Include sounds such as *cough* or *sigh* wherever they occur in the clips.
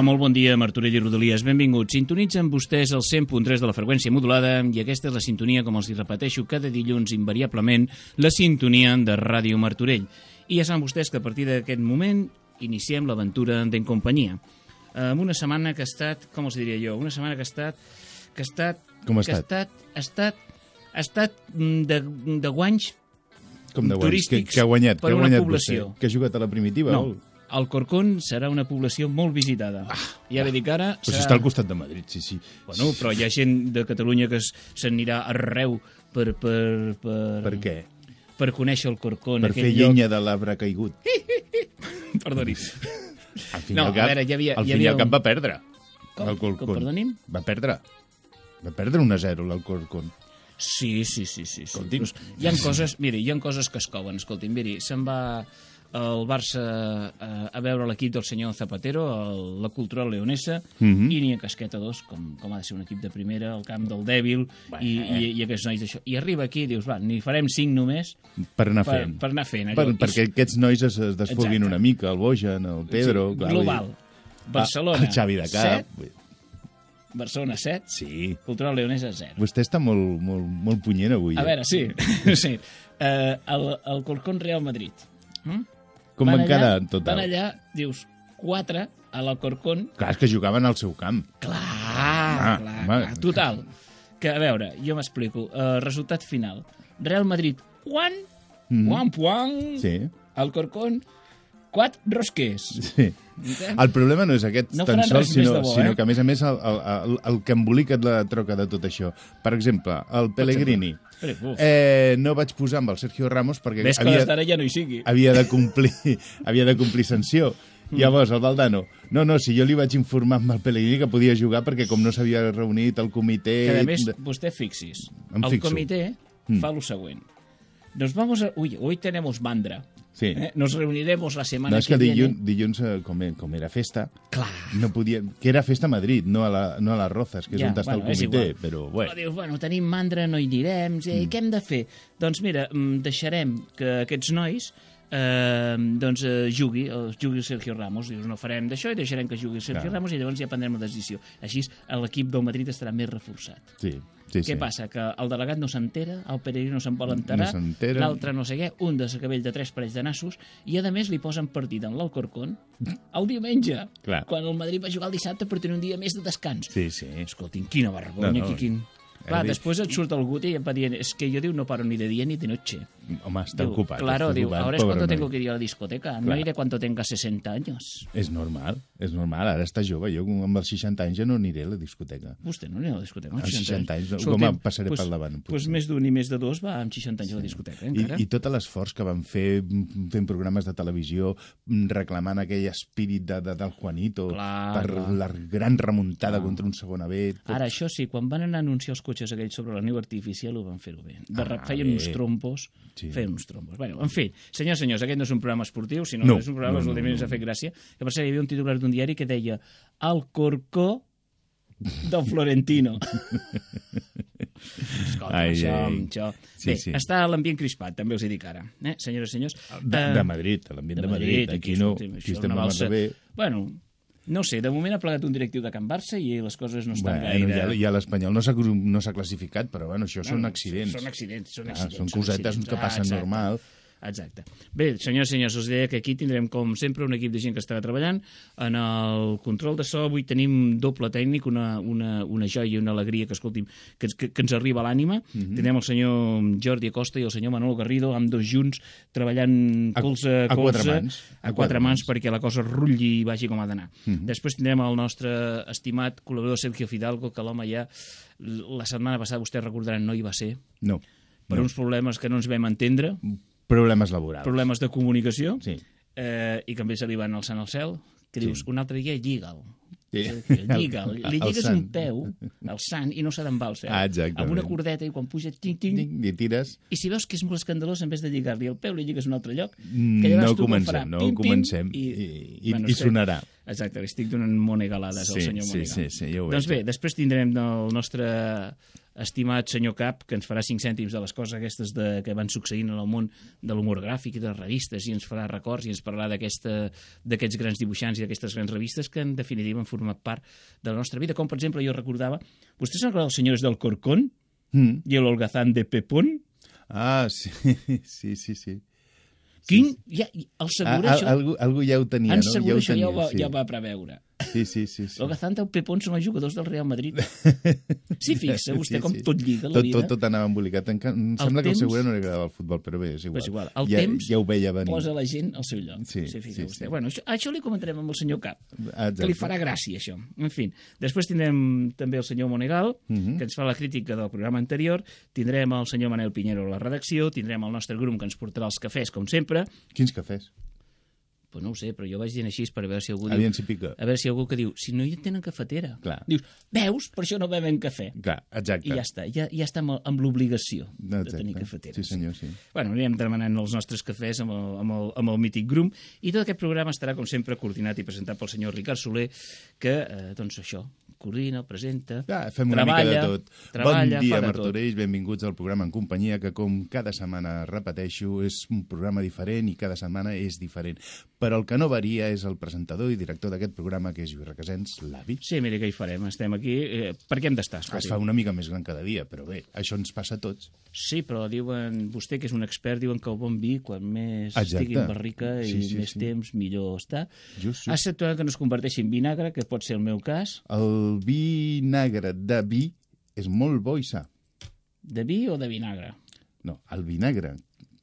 Hola, molt bon dia, Martorell i Rodalies. Benvinguts. Sintonitzen vostès el 100.3 de la freqüència modulada i aquesta és la sintonia, com els hi repeteixo, cada dilluns invariablement, la sintonia de Ràdio Martorell. I ja saben vostès que a partir d'aquest moment iniciem l'aventura d'en companyia. Amb una setmana que ha estat, com els diria jo, una setmana que ha estat... Que ha estat Com ha que ha estat? estat, ha estat, ha estat de, de guanys Com de guanys? Que, que ha guanyat? que ha guanyat població. Vostè? Que ha jugat a la primitiva? No, o- el Corcón serà una població molt visitada. Ah, ja ve que ara... Però serà- està al costat de Madrid, sí, sí. Bueno, però hi ha gent de Catalunya que s'anirà arreu per, per, per, Per què? per conèixer el Corcón. Per fer lloc. llenya de l'arbre caigut. *laughs* Perdoni. *laughs* Al fin No, cap, a veure, hi havia- al hi havia al cap un- va perdre. Com? L'Alcorcón. Com, perdonin? Va perdre. Va perdre 1 a 0 l'Alcorcón. Sí, sí, sí. sí, sí. Escolti'm. Hi ha coses, miri, hi ha coses que es couen. Escolti'm, miri, se'n va el Barça a, a veure l'equip del senyor Zapatero, el, la cultural leonesa, Mhm. i n'hi ha casqueta dos, com, com ha de ser un equip de primera, al camp del dèbil, i, i, i aquests nois d'això. I arriba aquí i dius, va, n'hi farem cinc només Per anar per, fent. per anar fent. Per, allò. I- perquè aquests nois es, es desfoguin Exacte. una mica, el Bojan, el Pedro... Sí, clar, global. Barcelona, El Xavi de Cap. 7, Barcelona 7, Sí. Cultural Leonesa 0. Vostè està molt, molt, molt punyent avui. A eh? veure, sí, *laughs* sí. Uh, el, el Corcón Real Madrid. Mm? Com van quedar en Van total? allà, dius, 4 a l'Alcorcón. Clar, és que jugaven al seu camp. Clar, Ah, clar, home. clar. Total. Que, a veure, jo m'explico. Uh, resultat final. Real Madrid, quan? Mhm. Puan, puan. Sí. Alcorcón, 4 rosquers. Sí. El problema no és aquest No tan sols, més sinó, bo, sinó eh? que, a més a més, el, el, el, el que embolica la troca de tot això. Per exemple, el Pellegrini. Eh, no vaig posar amb el Sergio Ramos perquè Ves havia, ja no hi sigui. havia, de complir, *laughs* havia de complir sanció. Mm. Llavors, el Valdano, no, no, si jo li vaig informar amb el Pellegrini que podia jugar perquè com no s'havia reunit el comitè... Que a més, vostè fixis, Em el fixo. comitè Mm. fa lo següent. Nos vamos a... Uy, hoy tenemos mandra. Sí. Eh? Nos reuniremos la semana No, és que viene. dilluns, dilluns eh, com, com era festa, Clar. no podia... Que era festa a Madrid, no a, la, no a les Rozas, que és Ja, on està bueno, el és comitè, però Bueno. bueno. Dius, bueno, tenim mandra, no hi anirem, eh, què hem de fer? Doncs mira, mm, deixarem que aquests nois eh, doncs, eh, jugui, eh, jugui el Sergio Ramos. Dius, no farem d'això i deixarem que jugui el Sergio Clar. Ramos i llavors ja prendrem la decisió. Així l'equip del Madrid estarà més reforçat. Sí, sí, Què sí. passa? Que el delegat no s'entera, el Peregrino no se'n vol enterar, No l'altre no sé què, un de cabell de tres parells de nassos, i a més li posen partit en l'Alcorcón el diumenge, Clar. quan el Madrid va jugar el dissabte per tenir un dia més de descans. Sí, sí. Escolti'm, quina vergonya, No, no. Quin... Clar, després et surt el Guti i em va dient és que jo diu no paro ni de dia ni de noche. Home, està Diu, ocupat. Claro, diu, ocupat, ahora es cuando tengo que ir a la discoteca, no Clar. iré cuando tenga 60 años. És normal, és normal. Ara està jove. Jo amb els 60 anys ja no aniré a la discoteca. Vostè no anirà a la discoteca amb Als 60 anys, no, Escolti'm, com passaré pues, pel davant, Doncs pues més d'un i més de dos va amb 60 anys a la discoteca, eh, I, encara. I tot l'esforç que van fer mm, fent programes de televisió mm, reclamant aquell espírit de, de, del Juanito Clar, per clar. la gran remuntada contra un segon B. Tot... Ara, això sí, quan van anar a anunciar els cotxes aquells sobre la neu artificial ho van fer-ho bé. De ah, feien bé. uns trompos, Sí. feien uns trompos. Bueno, en fi, senyors, senyors, aquest no és un programa esportiu, sinó No, que és un programa no, no, no, no, no, no. ha fet gràcia. Que per cert, hi havia un titular d'un diari que deia El corcó del Florentino. *laughs* Escolta, Ai, això, ai. això... Sí, Bé, sí. està l'ambient crispat, també us hi dic ara. Eh? Senyores i senyors... De, eh, de Madrid, a l'ambient de, Madrid. Aquí, no, escolti'm, aquí això, estem una a balsa- bé. Bueno, no sé, de moment ha plegat un directiu de Can Barça i les coses no estan Bueno, gaire... ja, ja l'Espanyol no s'ha no classificat, però bueno, això són Bueno, accidents. Són accidents, són Ah, accidents. són cosetes accidents. que passen exacte. normal. Exacte. Bé, senyors i senyors, us deia que aquí tindrem, com sempre, un equip de gent que estarà treballant. En el control de so avui tenim doble tècnic, una, una, una joia i una alegria que, escolti'm, que, que, que ens arriba a l'ànima. Mm. -hmm. Tindrem el senyor Jordi Acosta i el senyor Manolo Garrido, amb dos junts, treballant A- colze a a colze, quatre mans. a quatre mans, perquè la cosa rutlli i vagi com ha d'anar. Mm. -hmm. Després tindrem el nostre estimat col·laborador Sergio Fidalgo, que l'home ja la setmana passada, vostès recordaran, no hi va ser, No. per no. uns problemes que no ens vam entendre, Problemes laborals. problemes de comunicació, Sí. eh, i que també se li van alçant al cel, que dius, un altre dia lliga'l. Sí. Lliga'l. *laughs* Li lligues un peu, el sant, i no s'ha d'envar el cel. Ah, exactament. Amb una cordeta, i quan puja, ting, ting, Ting, I tires... i si veus que és molt escandalós, en vez de lligar-li el peu, li lligues un altre lloc, Mm, que no comencem, farà no pim, pim, comencem. I, i, bueno, i sonarà. Exacte, li estic donant monegalades al Sí, senyor sí, Monegal. sí, sí, ja ho doncs veig. bé, després tindrem el nostre estimat senyor Cap, que ens farà 5 cèntims de les coses aquestes de, que van succeint en el món de l'humor gràfic i de les revistes, i ens farà records i ens parlarà d'aquests grans dibuixants i d'aquestes grans revistes que en definitiva han format part de la nostra vida. Com, per exemple, jo recordava... Vostès se'n recorden els senyors del Corcón Mm. i l'Holgazán de Pepón? Ah, sí, *laughs* sí, sí, sí. Quin... Ja, el Segura, ah, això... algú, algú ja ho tenia, en no? Segura, ho això ja ho, va, sí. ja ho va preveure. Sí, sí, sí. sí. L'Holgazán i el Pepón són els jugadors del Real Madrid. *laughs* Sí, fixa vostè Sí, com sí. tot lliga la tot, vida. Tot, tot anava embolicat. Em, El sembla que al temps- Segura no li agradava el futbol, però bé, és igual. Però és igual. El ja, temps ja ho veia venir. Posa la gent al seu lloc. Sí, sí, sí, vostè. sí. Bueno, això, això li comentarem amb el senyor Cap, Exacte. que li farà gràcia, això. En fi, després tindrem també el senyor Monegal, Mhm. que ens fa la crítica del programa anterior, tindrem el senyor Manel Pinheiro a la redacció, tindrem el nostre grup que ens portarà els cafès, com sempre. Quins cafès? Pues no ho sé, però jo vaig dient així per veure si algú diu... Aviam si pica. A veure si algú que diu, si no hi tenen cafetera. Clar. Dius, veus? Per això no bevem cafè. Clar, exacte. I ja està, ja, ja està amb, amb l'obligació de tenir cafeteres. Sí, senyor, sí. Bueno, anirem demanant els nostres cafès amb el, amb el, amb el mític Grum i tot aquest programa estarà, com sempre, coordinat i presentat pel senyor Ricard Soler, que, eh, doncs això, coordina, presenta, Ja, fem una treballa, mica de tot. treballa, bon dia, de tot. Martorell, benvinguts al programa En Companyia, que com cada setmana repeteixo, és un programa diferent i cada setmana és diferent. Però el que no varia és el presentador i director d'aquest programa, que és Lluís Requesens, l'avi. Sí, mira què hi farem, estem aquí. Eh, per què hem d'estar? Es fa una mica més gran cada dia, però bé, això ens passa a tots. Sí, però diuen, vostè que és un expert, diuen que el bon vi, quan més Exacte. estigui en barrica i Sí, sí, més sí. temps, millor està. Just, just. Excepte que no es converteixi en vinagre, que pot ser el meu cas. El vi negre de vi és molt bo i sa. De vi o de vinagre? No, el vinagre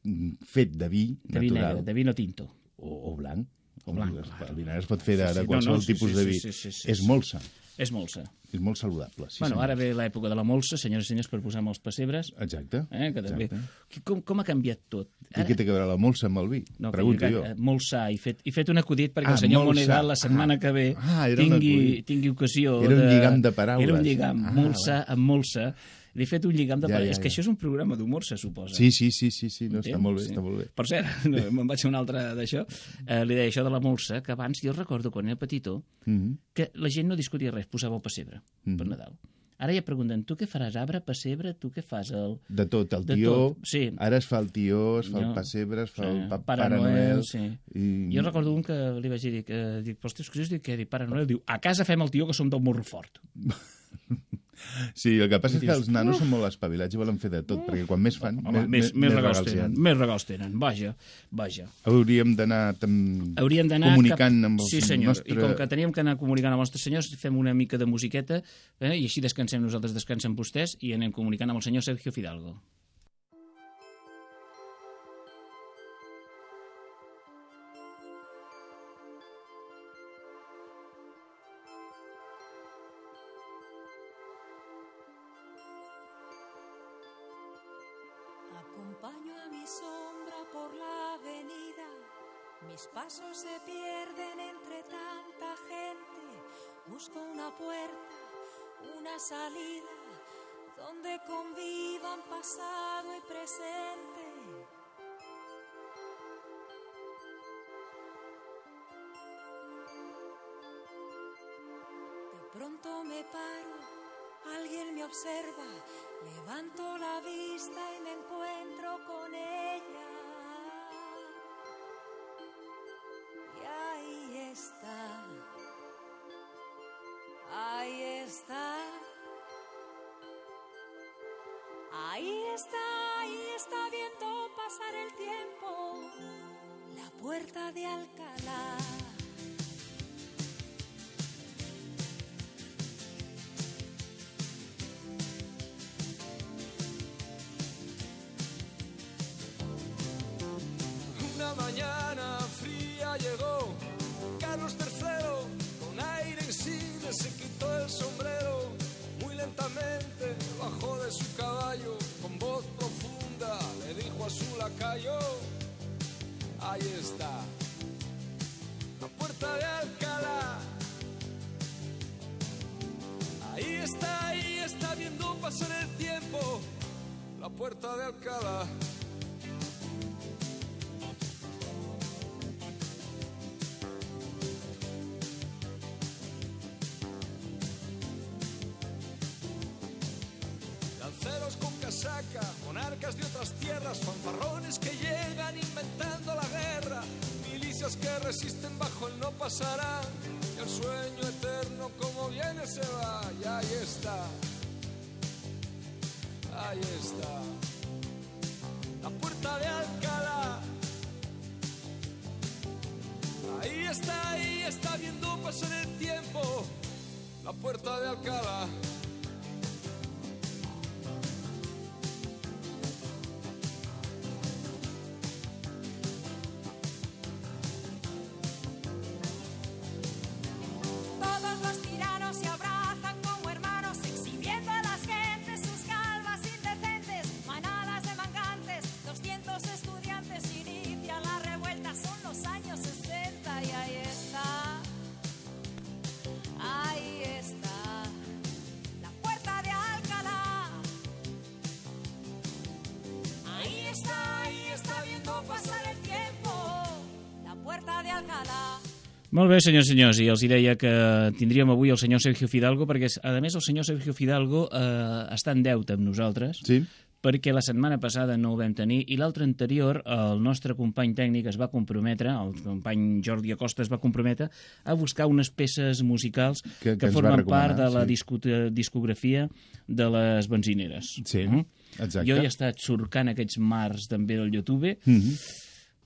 mm, fet de vi De vi natural negre, de vino tinto. O, o blanc. O blanc, El, clar. el vinagre es pot fer de, Sí, sí, de no, qualsevol no, sí, tipus sí, de vi. sí, sí, sí, és sí. molt sa, És molt sa. és molt saludable. Sí, bueno, senyor. ara ve l'època de la molsa, senyores i senyors, per posar amb els pessebres. Exacte. Eh, que també... Exacte. Com, com ha canviat tot? I què té que veure la molsa amb el vi? No, Pregunto que, jo. eh, Molt sa, i fet, i fet un acudit perquè Ah, el senyor. Monegal la setmana Ah. que ve Ah, tingui, tingui ocasió Era un lligam de paraules. Era un lligam, Ah, molt sa, amb molt sa. Li he fet un lligam de Ja, paraules. ja, És que ja. això és un programa d'humor, se suposa. Sí, sí, sí, sí, sí. No, està molt bé, Sí. està molt bé. Per cert, *laughs* no, me'n vaig a un altre d'això. Eh, li deia això de la molsa, que abans jo recordo quan era petitó Mhm. que la gent no discutia res, posava el pessebre Mhm. per Nadal. Ara ja pregunten, tu què faràs, arbre, pessebre, tu què fas? El... De tot, el De tió... tot, sí. Ara es fa el tió, es fa No. el pessebre, es fa Sí, el pa Pare Pare Noel, Noel... sí. I... Jo recordo un que li vaig dir, que, dic, però teus dic, què? Dic, Pare Noel, diu, a casa fem el tió que som del morro fort. *laughs* Sí, el que passa és que els nanos són molt espavilats i volen fer de tot, perquè quan més fan, Home, més, més, més regals tenen, més regals tenen, vaja, vaja. Hauríem d'anar tam- Hauríem d'anar comunicant cap... amb el Sí, senyor, nostre... i com que teníem que anar comunicant amb els nostres senyors, fem una mica de musiqueta, eh? i així descansem nosaltres, descansen vostès, i anem comunicant amb el senyor Sergio Fidalgo. Se pierden entre tanta gente. Busco una puerta, una salida, donde convivan pasado y presente. De pronto me paro, alguien me observa, levanto la vista y me encuentro con ella. Ahí está, ahí está viendo pasar el tiempo, la puerta de Alcalá. Una mañana bajó de su caballo con voz profunda le dijo a su lacayo ahí está la puerta de Alcalá. Ahí está ahí está viendo pasar el tiempo la puerta de Alcalá Molt bé, senyors i senyors, i els hi deia que tindríem avui el senyor Sergio Fidalgo, perquè, a més, el senyor Sergio Fidalgo eh, està en deute amb nosaltres, Sí? perquè la setmana passada no ho vam tenir, i l'altra anterior el nostre company tècnic es va comprometre, el company Jordi Acosta es va comprometre a buscar unes peces musicals Que- que, que formen part de la sí. discu discografia de les benzineres. Sí, Mhm. exacte. Jo he estat surcant aquests mars també del YouTube Mhm.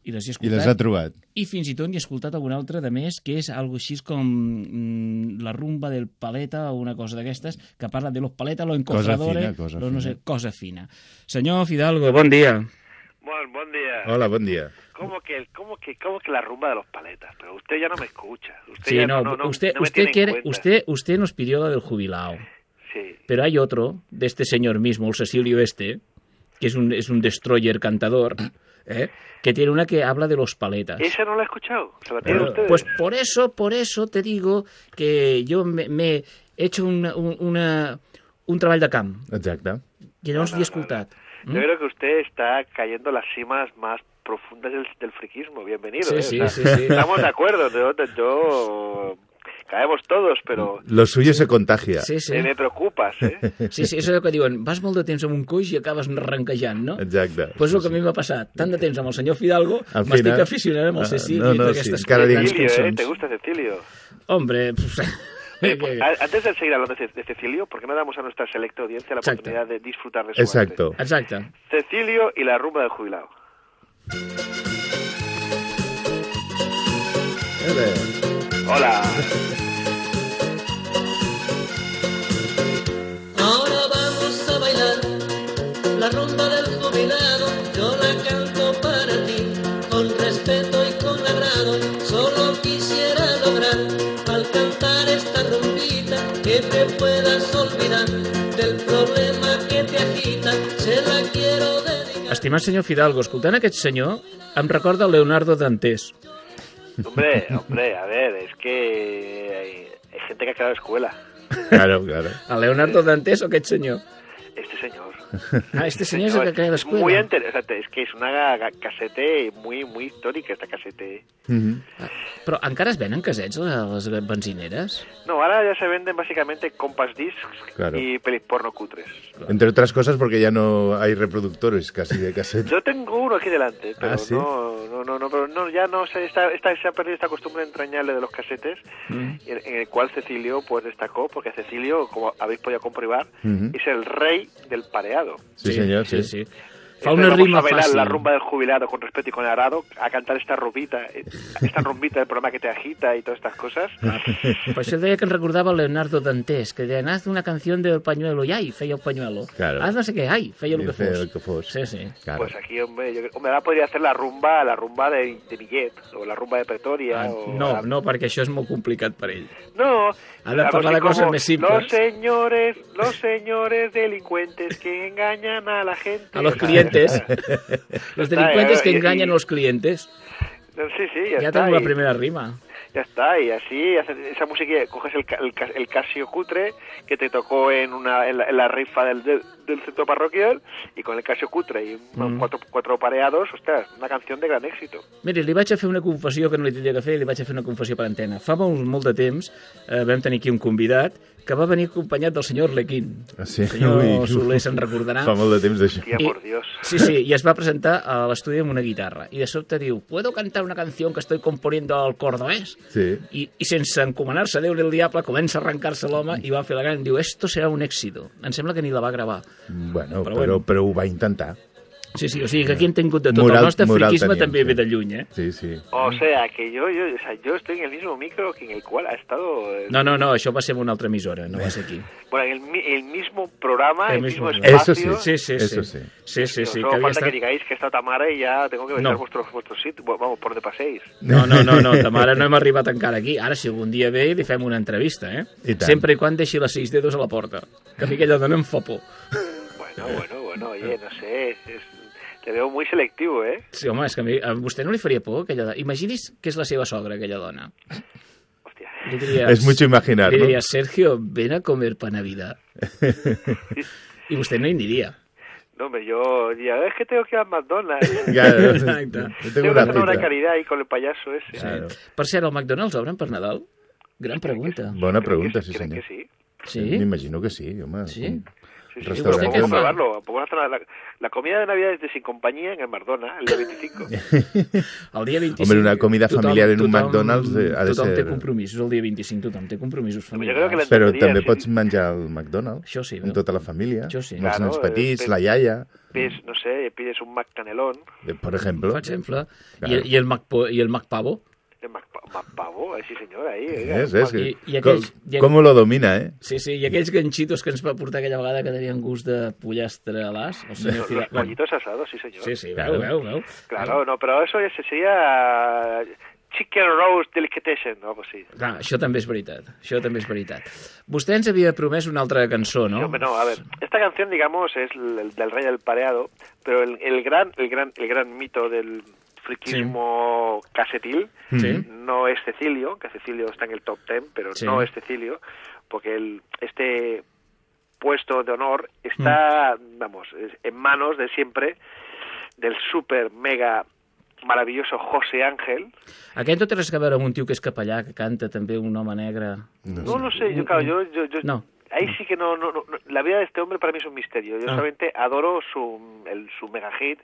I les he I escoltat. les ha trobat. I fins i tot n'hi he escoltat alguna altra de més, que és algo així com mm, la rumba del paleta o una cosa d'aquestes, que parla de los paletas, los encofradores, fina, cosa los no sé, fina. cosa fina. Senyor Fidalgo, bon dia. Buen, buen día. Hola, bon dia. ¿Cómo que, cómo, que, ¿Cómo que la rumba de los paletas? Pero usted ya no me escucha. Usted Sí, ya no, no, no, usted, no me usted, quiere, usted, usted nos pidió la del jubilado, Sí. pero hay otro, de este señor mismo, el Cecilio este, que es un, es un destroyer cantador, ¿eh? que tiene una que habla de los paletas. ¿Esa no la he escuchado? ¿Se la tienen ustedes? Pues por eso, por eso te digo que yo me, me he hecho una, un- una, un treball de camp, Exacte. no els he escoltat. Yo creo que usted está cayendo en las cimas más profundas del, del friquismo. Bienvenido. Sí, ¿eh? O sí, sea, sí, sí. Estamos de acuerdo. Yo, yo- caemos todos, pero Lo suyo se contagia. Sí, sí. me preocupas, ¿eh? *laughs* Sí, sí, és el que diuen, vas molt de temps amb un coix i acabes ranquejant, no? Exacte. Doncs pues el que a mi m'ha passat. Tant de temps amb el senyor Fidalgo, Al m'estic final- aficionant amb el Ah, Cecilio no, i no, totes sí, encara grans Cecilio, ¿eh? ¿Te gusta Cecilio? Hombre, pues, Eh, *laughs* pues, antes de seguir hablando de Ce- de Cecilio, ¿por qué no damos a nuestra selecta audiencia la Exacto. oportunidad de disfrutar de su Exacto. arte? exacte. Cecilio y la rumba del jubilado. Hola. Ahora vamos a bailar la rumba del jubilado. Yo la canto para ti con respeto y con agrado. Solo quisiera lograr al cantar esta rumbita que te puedas olvidar del problema que te agita. Se la quiero dedicar. Estimat senyor Fidalgo, escoltant aquest senyor, em recorda Leonardo Dantes. Hombre, hombre, a ver, es que hay, hay gente que ha creado escuela. Claro, claro. El Leonardo Dantes o aquest senyor? Este señor. Ah, este senyor és el que ha creat es muy sea, es que es una casete muy, muy histórica esta casete. Mhm. Però encara es venen casets a les benzineres? No, ahora ya se venden básicamente compact discs Claro. y pelis porno cutres. Entre otras cosas porque ya no hay reproductores casi de cassette. Yo tengo uno aquí delante, pero Ah, ¿sí? no, no, no, no, pero no, ya no se, está, está- se ha perdido esta costumbre entrañable de los casetes, Mm. en, en el cual Cecilio pues destacó, porque Cecilio, como habéis podido comprobar, Ujú. es el rey del pareado. Sí, señor, sí. sí. Fa Una vamos rima fàcil. la rumba del jubilado con respeto y con arado, a cantar esta rumbita, eh, esta rumbita del programa que te agita y todas estas cosas. Per això deia que em recordava el Leonardo Dantes, que deien, haz una canción del pañuelo, i ai, feia el pañuelo. Claro. Haz no sé què, ai, feia el Y que fos. el que fos. Sí, sí. Claro. Pues aquí, hombre, yo, hombre, ahora podría hacer la rumba, la rumba de, de Millet, o la rumba de Pretoria. Ah, o no, la- no, perquè això és molt complicat per ell. No, Ha de parlar de cosas como, más simples. Los señores, los señores delincuentes que engañan a la gente. A los clientes. *laughs* Los delincuentes que engañan a los clientes. Sí, sí, ya, Ya tengo la primera rima. Ya está, y así esa música, coges el, el, el Casio cutre que te tocó en, una, en, la, en la rifa del, del, centro parroquial y con el Casio cutre y Mm. cuatro, cuatro pareados, ostras, una canción de gran éxito. Miri, li vaig a fer una confessió que no li tenia que fer, li vaig a fer una confessió per antena. Fa molt, molt de temps eh, vam tenir aquí un convidat que va venir acompanyat del senyor Lequín. Ah, sí? El senyor Ui. Soler se'n recordarà. Fa molt de temps d'això. Tía, I- por Dios. Sí, sí, i es va presentar a l'estudi amb una guitarra. I de sobte diu, ¿puedo cantar una canción que estoy componiendo al cordobés? Sí. I, i sense encomanar-se a Déu ni el diable, comença a arrencar-se l'home i va fer la gran. Diu, esto serà un èxito. Em sembla que ni la va gravar. Bueno, Però però, bueno. però, però ho va intentar. Sí, sí, o sigui que aquí hem tingut de tot. Moral- el nostre friquisme teníem, també sí. ve de lluny, eh? Sí, sí. O sea, que yo, yo, o sea, yo estoy en el mismo micro que en el cual ha estado... eh, No, no, no, això va ser en una altra emissora, no va ser aquí. Bueno, en el, el mismo programa, El el, mismo mismo, programa. Eso espacio. sí. Sí, sí, sí. Eso sí. Sí, sí, sí. Solo que falta estat... que digáis que está Tamara y ya tengo que vender No. vuestros, vuestros sitios. Vamos, por donde paséis. No, no, no, no, Tamara, no hem arribat encara aquí. Ara, si algun dia ve, li fem una entrevista, eh? I tant. Sempre i quan deixi les sis dedos a la porta. Que a mi aquella dona em fa por. Bueno, bueno, bueno, oye, no sé. es- te veo muy selectivo, ¿eh? Sí, home, és que a, mi, a vostè no li faria por, aquella dona? Imagini's que és la seva sogra, aquella dona. Hostia. Li Es mucho imaginar, li ¿no? diria, Sergio, ven a comer pa Navidad. *laughs* I vostè no hi aniria. No, hombre, yo diría, es que tengo que ir al McDonald's. *laughs* Claro. Exacte. Yo tengo una caridad ahí con el payaso ese. Claro. Per cert, el McDonald's obren per Nadal? Gran pregunta. Bona pregunta, sí, senyor. que sí. Sí? M'imagino que sí, home. Sí? Un Sí, sí, Restaurante. Vamos ¿Usted a qué fa? probarlo. La, la comida de Navidad es de sin compañía en el Mardona, el día 25. *laughs* El dia 25... Hombre, una comida familiar en un McDonald's, eh, ha de tothom té ser- compromisos el dia 25, tothom té compromisos familiars. Però també sí. pots menjar al McDonald's Això sí, amb no? tota la família, Això sí. amb els Claro, nens petits, eh, la iaia, Pides, no sé, pides un McCanelón, eh, per exemple. Per exemple. Claro. I, i, el Mac, i el Macpavo. Macpavo, eh, sí senyor, ahí. oiga, És, és, I- i com, aquells- i aqu- com lo domina, eh? Sí, sí, i aquells ganxitos que ens va portar aquella vegada que tenien gust de pollastre a l'as. El senyor Los, pollitos asados, sí señor. Sí, sí, Claro. veu, veu, veu. Claro, no, pero eso ya se- sería Chicken Roast Delicatessen, o algo así. Clar, això també és veritat. Això també és veritat. Vostè ens havia promès una altra cançó, no? Sí, hombre, no, a ver, esta canción, digamos, es el, el del rey del pareado, pero el, el gran, el gran, el gran mito del friquismo casetil Sí. no es Cecilio, que Cecilio está en el top ten, pero Sí. no es Cecilio, porque el, este puesto de honor está, vamos, es- en manos de siempre del super mega maravilloso José Ángel. Aquest no té res a veure amb un tio que és capellà, que canta també un home negre. No lo sé, yo claro, yo, yo, yo No. ahí sí que no, no, no, no. la vida de este hombre para mí es un misterio. Yo Ah. solamente adoro su, el, su mega hit,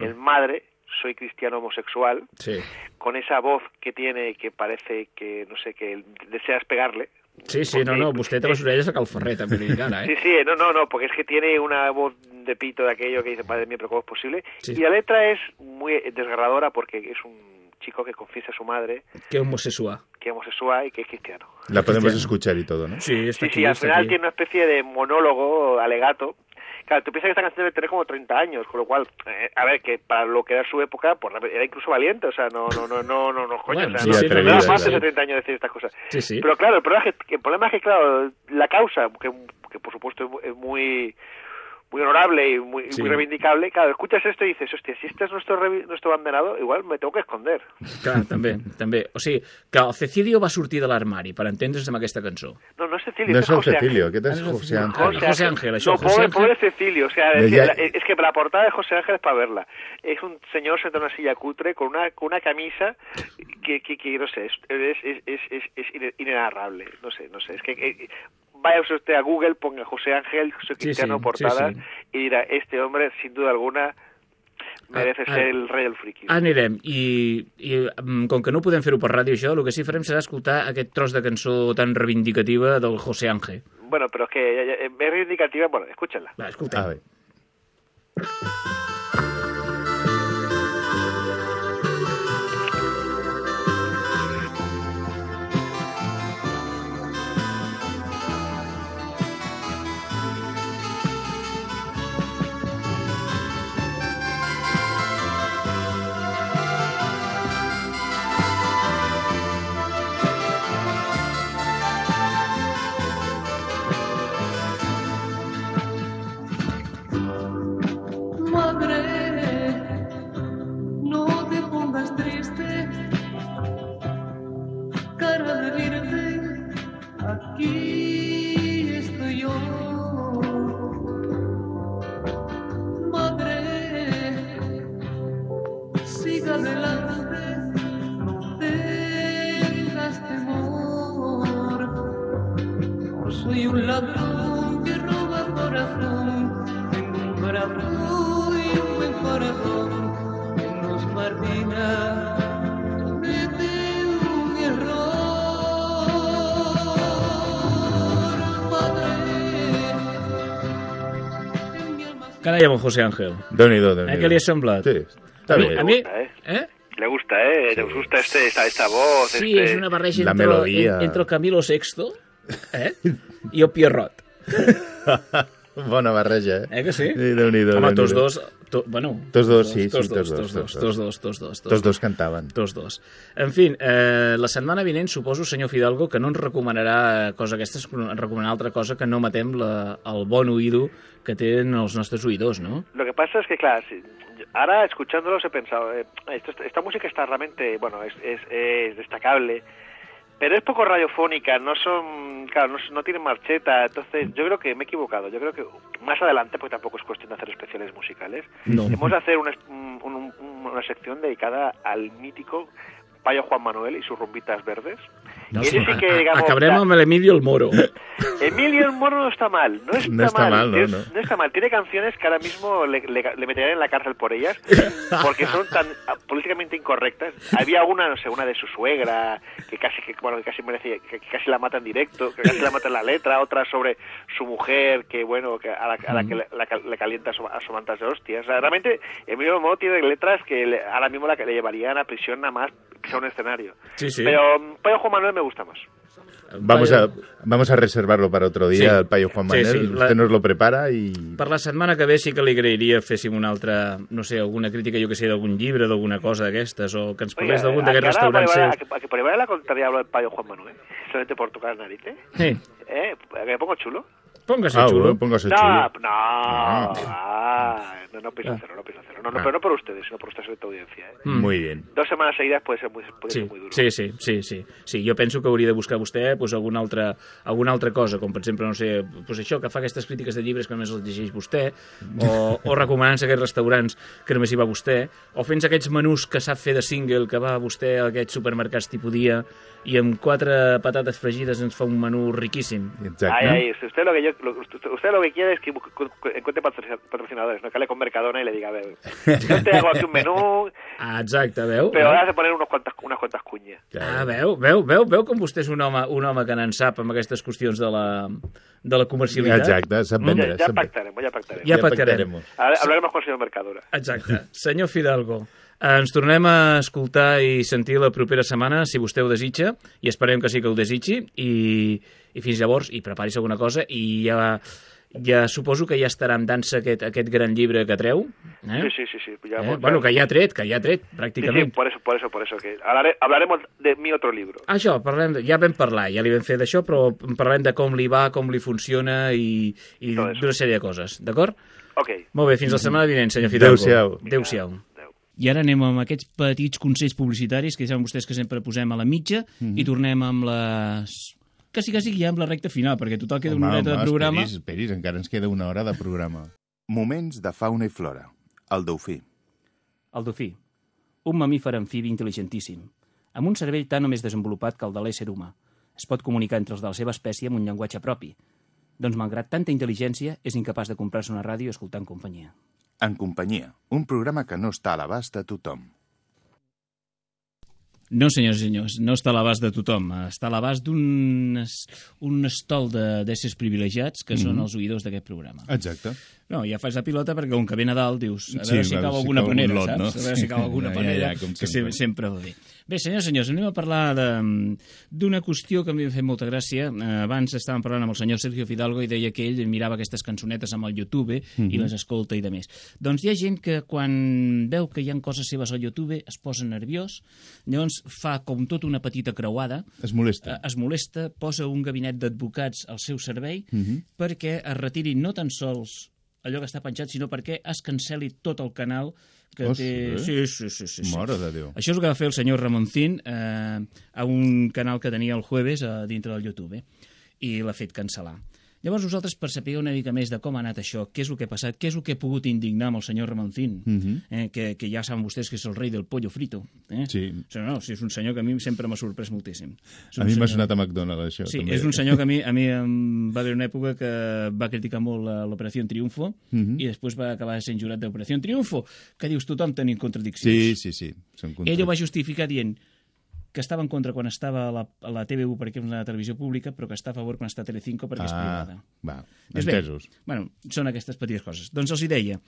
el madre, soy cristiano homosexual, Sí. con esa voz que tiene que parece que, no sé, que deseas pegarle. Sí, sí, no, no, vostè té les orelles a li dic ara, Sí, eh? sí, no, no, no, porque es que tiene una voz de pito de aquello que dice, madre mía, pero ¿cómo es posible? Sí. Y la letra es muy desgarradora porque es un chico que confiesa a su madre Que homosexual. que es homosexual y que es cristiano. La podemos Cristiano. escuchar y todo, ¿no? Sí, està Sí, aquí, sí, al final aquí. tiene una especie de monólogo alegato. Claro, tú piensas que esta canción debe tener como 30 años, con lo cual, eh, a ver, que para lo que era su época, pues era incluso valiente, o sea, no, no, no, no, no, no, coño, Bueno, o sea, sí, no, sí, no sí, más de sí. 70 años decir estas cosas. Sí, sí. Pero claro, el problema, es que, el problema es que, claro, la causa, que, que por supuesto es muy muy honorable y muy, Sí. muy reivindicable, claro, escuchas esto y dices, hostia, si este es nuestro, revi- nuestro banderado, igual me tengo que esconder. Clar, també, també. O sigui, que el Cecilio va sortir de l'armari, per entendre's amb aquesta cançó. No, no es Cecilio, No és el José Ángel. Cecilio, aquest és Ah, és José. Ángel. José José Ángel, això, No, José pobre, Ángel. pobre Cecilio. O sea, es, ya. la- es que la portada de José Ángel es para verla. Es un señor sentado en una silla cutre con una, con una camisa que, que, que no sé, es, es, es, es, es, es ine- inenarrable. No sé, no sé. Es que eh, vaya usted a Google, ponga José Ángel, Sí, cristiano, sí, portada, sí, sí. y dirá, este hombre, sin duda alguna, merece Ah, ah. ser el rey del friki. Anirem, i, i mm, com que no podem fer-ho per ràdio, això, el que sí farem serà escoltar aquest tros de cançó tan reivindicativa del José Ángel. Bueno, pero es que ya- ya- es reivindicativa. Bueno, escúchenla. Va, escolta. A ver. Caray, José Ángel. Déu-n'hi-do, déu nhi déu Què li ha semblat? Sí, a mi, bé. A eh? eh? Le gusta, eh? Le gusta este, esta, esta voz. Sí, este... una barreja La entre, entre Camilo VI eh? *laughs* i el *laughs* Bona barreja, eh? Eh que sí? Sí, Déu-n'hi-do. Home, tots dos... To, bueno, Tots dos, sí, tots sí, dos, tots dos, tots dos, tots tots dos, tots dos, Tots dos cantaven. Tots dos. En fi, eh, la setmana vinent suposo, senyor Fidalgo, que no ens recomanarà cosa aquestes, ens recomanarà altra cosa que no matem la, el bon oïdo que tenen els nostres oïdors, no? Lo que pasa es que, claro, sí, ahora escuchándolos he pensado, eh, esto- esta música está realmente, bueno, es, es, es destacable, pero es poco radiofónica, no son, claro, no, no tienen marcheta, entonces yo creo que me he equivocado, yo creo que más adelante, porque tampoco es cuestión de hacer especiales musicales, No. hemos de hacer una, un- un- una sección dedicada al mítico Payo Juan Manuel y sus rumbitas verdes. No, sí que, digamos, acabarem da- amb l'Emilio el Moro. *laughs* Emilio el Moro no está mal, no está, No está mal, no, tiene- no. está mal. Tiene canciones que ahora mismo le, le- le meterían en la cárcel por ellas, *laughs* porque son tan ah, políticamente incorrectas. Había una, no sé, una de su suegra, que casi, que, bueno, que casi merece, que, casi la mata en directo, que casi la mata en la letra, otra sobre su mujer, que bueno, que a la, a la que le, la le calienta a su, a su mantas de hostias. O sea, realmente Emilio el Moro tiene letras que ahora mismo la que le llevarían a prisión nada más que a un escenario. Sí, sí. Pero mm, Payo Juan Manuel me gusta más. Vamos a, vamos a reservarlo para otro día, Sí. el Payo Juan Sí, Manuel. sí, la- Usted nos lo prepara y... Per la setmana que ve sí que li agrairia féssim una altra, no sé, alguna crítica, jo que sé, d'algun llibre, d'alguna cosa d'aquestes, o que ens parlés d'algun d'aquests restaurants seus. a que- a que la contraria hablo del Payo Juan Manuel, solamente por tocar la nariz, ¿eh? Sí, ¿Eh? ¿A que me pongo chulo? Póngase Ah, xulo. bueno, póngase No, chulo. no, ah, no, no pienso hacerlo, no pienso hacerlo. No, no, Ah. pero no por ustedes, sino por ustedes de tu audiencia. ¿eh? Mm. Muy bien. Dos semanas seguidas puede ser muy, puede Sí, ser muy duro. sí, sí, sí, sí, sí. Jo penso que hauria de buscar vostè pues, alguna, altra, alguna altra cosa, com per exemple, no sé, pues això, que fa aquestes crítiques de llibres que només els llegeix vostè, o, o recomanant-se aquests restaurants que només hi va vostè, o fent aquests menús que sap fer de single, que va vostè a aquests supermercats tipus dia, i amb quatre patates fregides ens fa un menú riquíssim. Exacte. Ay, ay, usted, usted lo que yo, lo- usted, lo que quiere es que encuentre patrocin- patrocinadores, no que hable con Mercadona y le diga, a ver, yo te hago aquí un menú, *laughs* Ah, exacte, veu? pero Veu? ahora has de poner unos cuantas, unas cuantas cuñas. Ah, veu, veu, veu, veu com vostè és un home, un home que n'en sap amb aquestes qüestions de la, de la comercialitat? Exacte, sap Mm. vendre. Ya, ya sap- pactaremos, ya pactaremos. Ja pactarem. Ahora Hablaremos con el señor Mercadona. Exacte. Senyor Fidalgo, ens tornem a escoltar i sentir la propera setmana, si vostè ho desitja, i esperem que sí que ho desitgi, i, i fins llavors, i prepari's alguna cosa, i ja, ja suposo que ja estarà en dansa aquest, aquest gran llibre que treu. Eh? Sí, sí, sí, sí. Ya, Eh? Bueno, que ja ha tret, que ja ha tret, Sí, sí, pràcticament. por eso, por eso, por eso. que hablare- hablaremos de mi otro libro. Això, parlem, de- ja vam parlar, ja li vam fer d'això, però parlem de com li va, com li funciona i, i d'una sèrie de coses, d'acord? Ok. Molt bé, fins la setmana vinent, senyor Fidalgo. Adéu-siau. Adéu-siau. I ara anem amb aquests petits consells publicitaris que ja saben vostès que sempre posem a la mitja i tornem amb les... Quasi, quasi ja amb la recta final, perquè total queda una Home, horeta de home, programa. Esperis, esperis, encara ens queda una hora de programa. Moments de fauna i flora. El dofí. El dofí, un mamífer amfibi intel·ligentíssim, amb un cervell tan o més desenvolupat que el de l'ésser humà. Es pot comunicar entre els de la seva espècie amb un llenguatge propi. Doncs, malgrat tanta intel·ligència, és incapaç de comprar-se una ràdio en companyia. En companyia, un programa que no està a l'abast de tothom. No, senyors i senyors, no està a l'abast de tothom. Està a l'abast d'un un estol de- d'éssers privilegiats que són els oïdors d'aquest programa. Exacte. No, ja fas la pilota perquè com que ve Nadal dius a Sí, veure si a veure cau si alguna algun panera, lot, saps? no? A veure si cau alguna Ja, ja, panera, ja, com que sempre. sempre. va bé. Bé, senyors senyors, anem a parlar de- d'una qüestió que a mi m'ha fet molta gràcia. Eh, abans estàvem parlant amb el senyor Sergio Fidalgo i deia que ell mirava aquestes cançonetes amb el YouTube i Mhm. les escolta i de més. Doncs hi ha gent que quan veu que hi ha coses seves al YouTube es posa nerviós, llavors fa com tota una petita creuada, Es molesta. eh, es molesta, posa un gabinet d'advocats al seu servei Mhm. perquè es retiri no tan sols allò que està penjat, sinó perquè es canceli tot el canal que té... Ostres. Sí, sí, sí, sí, sí. Mare de Déu. Això és el que va fer el senyor Ramoncín eh, a un canal que tenia el jueves a dintre del YouTube eh? i l'ha fet cancel·lar. Llavors nosaltres, per saber una mica més de com ha anat això, què és el que ha passat, què és el que he pogut indignar amb el senyor Ramoncín, Mhm. eh, que, que ja saben vostès que és el rei del pollo frito. Eh? Sí. O sigui, no, sí, és un senyor que a mi sempre m'ha sorprès moltíssim. A mi m'ha senyor- sonat a McDonald's, això. Sí, també. és un senyor que a mi, a mi em va haver una època que va criticar molt la- l'Operació Triunfo Mhm. i després va acabar sent jurat d'Operació Triunfo, que dius tothom tenint contradiccions. Sí, sí, sí. Són Ell ho va justificar dient que estava en contra quan estava a la, a la TV1 perquè és una televisió pública, però que està a favor quan està a Telecinco perquè és Ah, privada. va. Doncs bé, Entesos. bueno, són aquestes petites coses. Doncs els hi deia,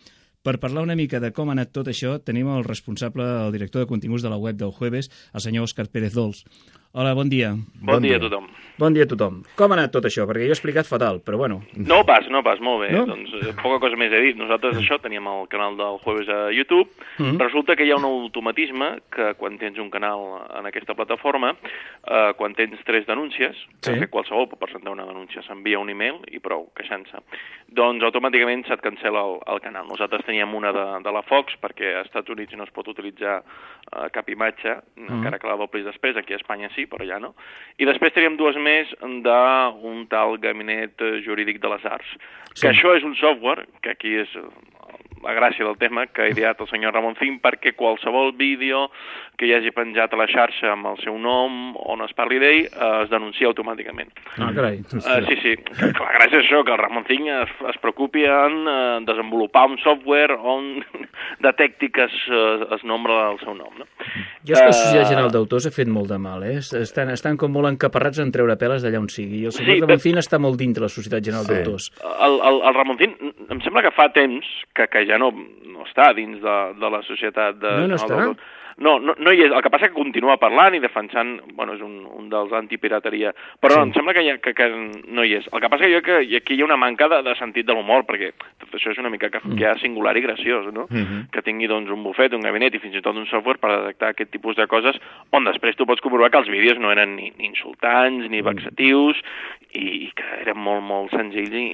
per parlar una mica de com ha anat tot això, tenim el responsable, el director de continguts de la web del Jueves, el senyor Òscar Pérez Dols. Hola, bon dia. Bon, bon dia a tothom. Bon dia a tothom. Com ha anat tot això? Perquè jo he explicat fatal, però bueno. No pas, no pas, molt bé. No? Doncs eh, poca cosa més he dit. Nosaltres això teníem el canal del jueves a YouTube. Mhm. Resulta que hi ha un automatisme que quan tens un canal en aquesta plataforma, eh, quan tens tres denúncies, que Sí. sí. qualsevol pot presentar una denúncia, s'envia un email i prou, queixant-se. Doncs automàticament se't cancela el, el canal. Nosaltres teníem una de, de la Fox perquè als Estats Units no es pot utilitzar eh, cap imatge, encara que la dobles després, aquí a Espanya sí, però allà no. I després teníem dues més d'un tal gabinet jurídic de les arts. Sí. Que això és un software, que aquí és la gràcia del tema, que ha ideat el senyor Ramon Cim perquè qualsevol vídeo que hi hagi penjat a la xarxa amb el seu nom on es parli d'ell eh, es denuncia automàticament. Ah, carai. Uh, sí, sí, la gràcia és això, que el Ramon Cing es, es preocupi en uh, desenvolupar un software on detecti que es, uh, es nombra el seu nom. No? Jo és que la Eh, Societat General d'Autors ha fet molt de mal, eh? Estan, estan com molt encaparrats en treure peles d'allà on sigui. I el senyor Sí, però- Ramoncín està molt dintre la Societat General Sí. d'Autors. El, el, el Ramoncín, em sembla que fa temps que, que ja no, no està dins de, de la societat de... No, no està? d'Autors. No, no, no hi és. El que passa que continua parlant i defensant... Bueno, és un, un dels antipirateria. Però Sí. no, em sembla que, ha, que, que no hi és. El que passa que jo que aquí hi ha una manca de, de sentit de l'humor, perquè tot això és una mica que, que singular i graciós, no? Mhm. Que tingui doncs, un bufet, un gabinet i fins i tot un software per detectar aquest tipus de coses on després tu pots comprovar que els vídeos no eren ni, ni insultants ni vexatius i, i que eren molt, molt senzills i,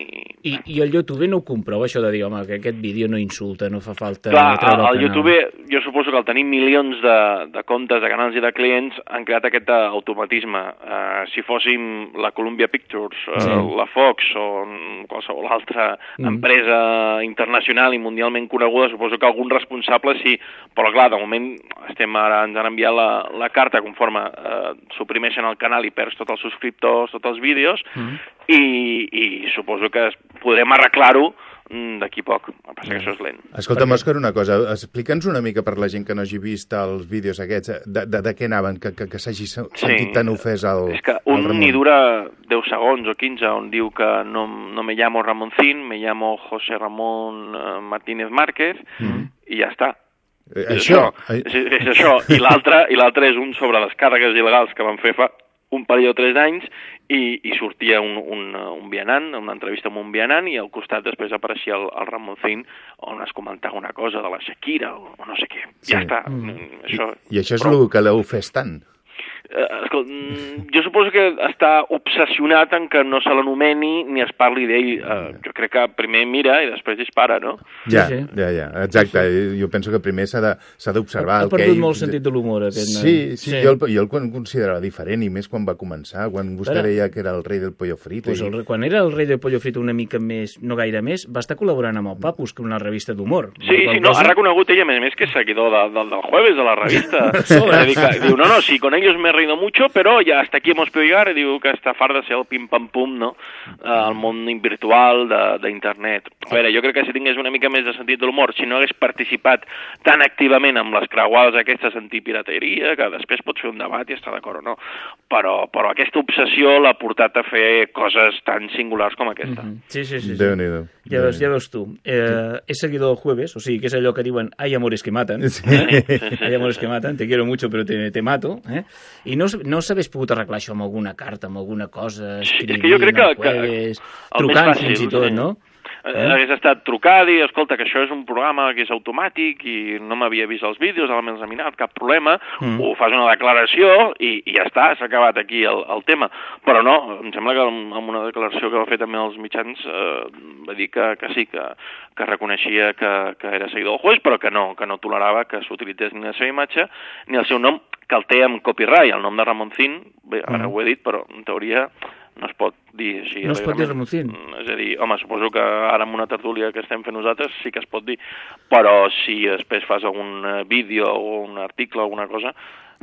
I, I el YouTube no ho comprova, això de dir, home, que aquest vídeo no insulta, no fa falta Clar, treure al canal. YouTube, jo suposo que al tenir milions de, de comptes, de canals i de clients, han creat aquest eh, automatisme. Uh, si fóssim la Columbia Pictures, uh, Sí. la Fox o qualsevol altra Mm. empresa internacional i mundialment coneguda, suposo que algun responsable sí, però clar, de moment estem ara, ens han enviat la, la carta conforme uh, suprimeixen el canal i perds tots els subscriptors, tots els vídeos, Mm. i, i suposo que podrem arreglar-ho d'aquí poc. El que passa que això és lent. Escolta'm, Òscar, una cosa. Explica'ns una mica per la gent que no hagi vist els vídeos aquests, eh, de, de, de què anaven, que, que, que s'hagi se- sentit tan ofès al, És que un ni dura 10 segons o 15 on diu que no, no me llamo Ramoncín, me llamo José Ramón eh, Martínez Márquez i ja està. Eh, És això, És, és això. I l'altre és un sobre les càrregues il·legals que van fer fa un parell o tres anys i, i sortia un, un, un vianant, una entrevista amb un vianant i al costat després apareixia el, el Ramoncín on es comentava una cosa de la Shakira o, no sé què. Sí. Ja està. Mm. Això, I això és Però- el que l'heu ofès tant. Eh, escolta, mm, jo suposo que està obsessionat en que no se l'anomeni ni es parli d'ell. Eh, jo crec que primer mira i després dispara, no? Ja, sí. ja, ja, exacte. Jo penso que primer s'ha d'observar Ha el que perdut ell... molt sentit de l'humor, aquest nen. Sí, sí, sí. Jo, el, jo el con- considerava diferent, i més quan va començar, quan vostè Ara- deia que era el rei del pollo frito. Pues i... el, quan era el rei del pollo frito una mica més, no gaire més, va estar col·laborant amb el Papus, que una revista d'humor. Sí, sí, no, cosa- ha reconegut ella, a més a més, que és seguidor de, de, del jueves de la revista. *laughs* Sobre. És a dir, que, diu, no, no, sí, con ellos me reído mucho, pero ya hasta aquí hemos podido llegar, i diu que està fart de ser el pim-pam-pum, no?, eh, al món virtual de- d'internet. A veure, jo crec que si tingués una mica més de sentit de l'humor, si no hagués participat tan activament amb les creuades aquestes antipirateria, que després pots fer un debat i estar d'acord o no, però, però aquesta obsessió l'ha portat a fer coses tan singulars com aquesta. Mhm. Sí, sí, sí. sí. Déu-n'hi-do. Ja veus, ja veus tu. Eh, és seguidor del jueves, o sigui, que és allò que diuen hay amores que matan. Sí. *laughs* Hay amores que matan, te quiero mucho pero te, te mato. Eh? I no, no s'hagués pogut arreglar això amb alguna carta, amb alguna cosa, Sí, és escrivint que jo crec que- que jueves, més trucant fàcil, fins i tot, sí. no? Eh? Hagués estat trucat i, escolta, que això és un programa que és automàtic i no m'havia vist els vídeos, m'he examinat, cap problema, Mm. o fas una declaració i, i ja està, s'ha acabat aquí el, el tema. Però no, em sembla que amb amb una declaració que va fer també als mitjans eh, va dir que, que sí, que, que reconeixia que, que era seguidor del juez, però que no, que no tolerava que s'utilitzés ni la seva imatge ni el seu nom, que el té amb copyright, el nom de Ramoncín, bé, ara Mm. ho he dit, però en teoria no es pot dir així. No es pot dir. Ramoncín? Mm, És a dir, home, suposo que ara amb una tertúlia que estem fent nosaltres sí que es pot dir, però si després fas algun eh, vídeo o un article o alguna cosa,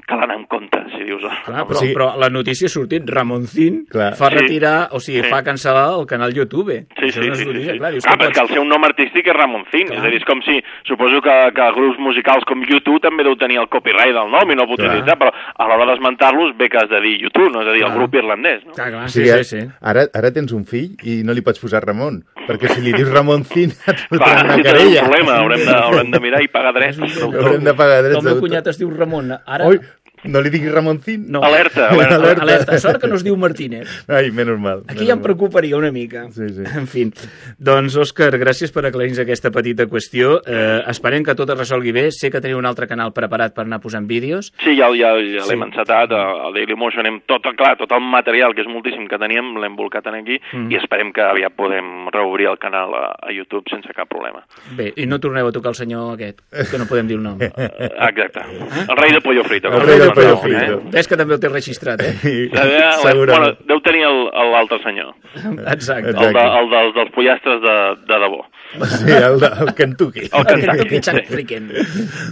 cal anar en compte, si dius... Clar, però, Sí. però la notícia ha sortit, Ramoncín Clar. fa Sí. retirar, o sigui, Sí. fa cancel·lar el canal YouTube. Sí, Això sí, no sí, sí, notícia, sí. clar, dius Clar, que però és que el seu nom artístic és Ramoncín, Clar. és a dir, és com si, suposo que, que grups musicals com YouTube també deu tenir el copyright del nom i no el pot Clar. utilitzar, però a l'hora d'esmentar-los bé que has de dir YouTube, no és a dir, el Clar. grup irlandès, no? Clar, clar, sí, sigui, sí, sí. Ara, ara tens un fill i no li pots posar Ramon, perquè si li dius Ramoncín et fotran una si tenim un problema, haurem de, haurem de mirar i pagar drets. d'autor. Haurem de pagar drets El meu cunyat es diu Ramon. Ara... Oi, no li diguis Ramoncín? No. Alerta, *laughs* alerta. Alerta. Alerta. Sort que no es diu Martínez. Ai, menys mal. Aquí menys ja em preocuparia una mica. Sí, sí. En fi. Doncs, Òscar, gràcies per aclarir-nos aquesta petita qüestió. Eh, esperem que tot es resolgui bé. Sé que teniu un altre canal preparat per anar posant vídeos. Sí, ja, ja, ja Sí. l'hem encetat, a- al Dailymotion hem tot, clar, tot el material, que és moltíssim que teníem, l'hem volcat en aquí Mhm. i esperem que aviat podem reobrir el canal a, a YouTube sense cap problema. Bé, i no torneu a tocar el senyor aquest, que no podem dir el nom. Eh, Exacte. El rei de Pollo Frito. El rei de diuen, Pollo no? Frito. Eh? Ves que també el té registrat, eh? Sí, Eh, *laughs* segurament. bueno, deu tenir l'altre senyor, Exacte. el, de, el dels, dels pollastres de, de debò. Sí, el, de, el Kentucky. El El Kentucky, Kentucky sí. Chuck Fricken.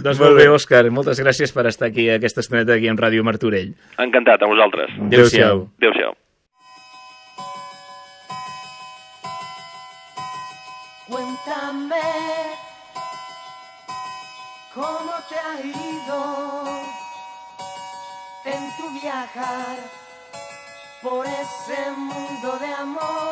Doncs Molt bé. Òscar, moltes gràcies per estar aquí aquesta estoneta aquí en Ràdio Martorell. Encantat, a vosaltres. Adéu-siau. Adéu-siau. Cuéntame cómo te ha ido viajar por ese mundo de amor.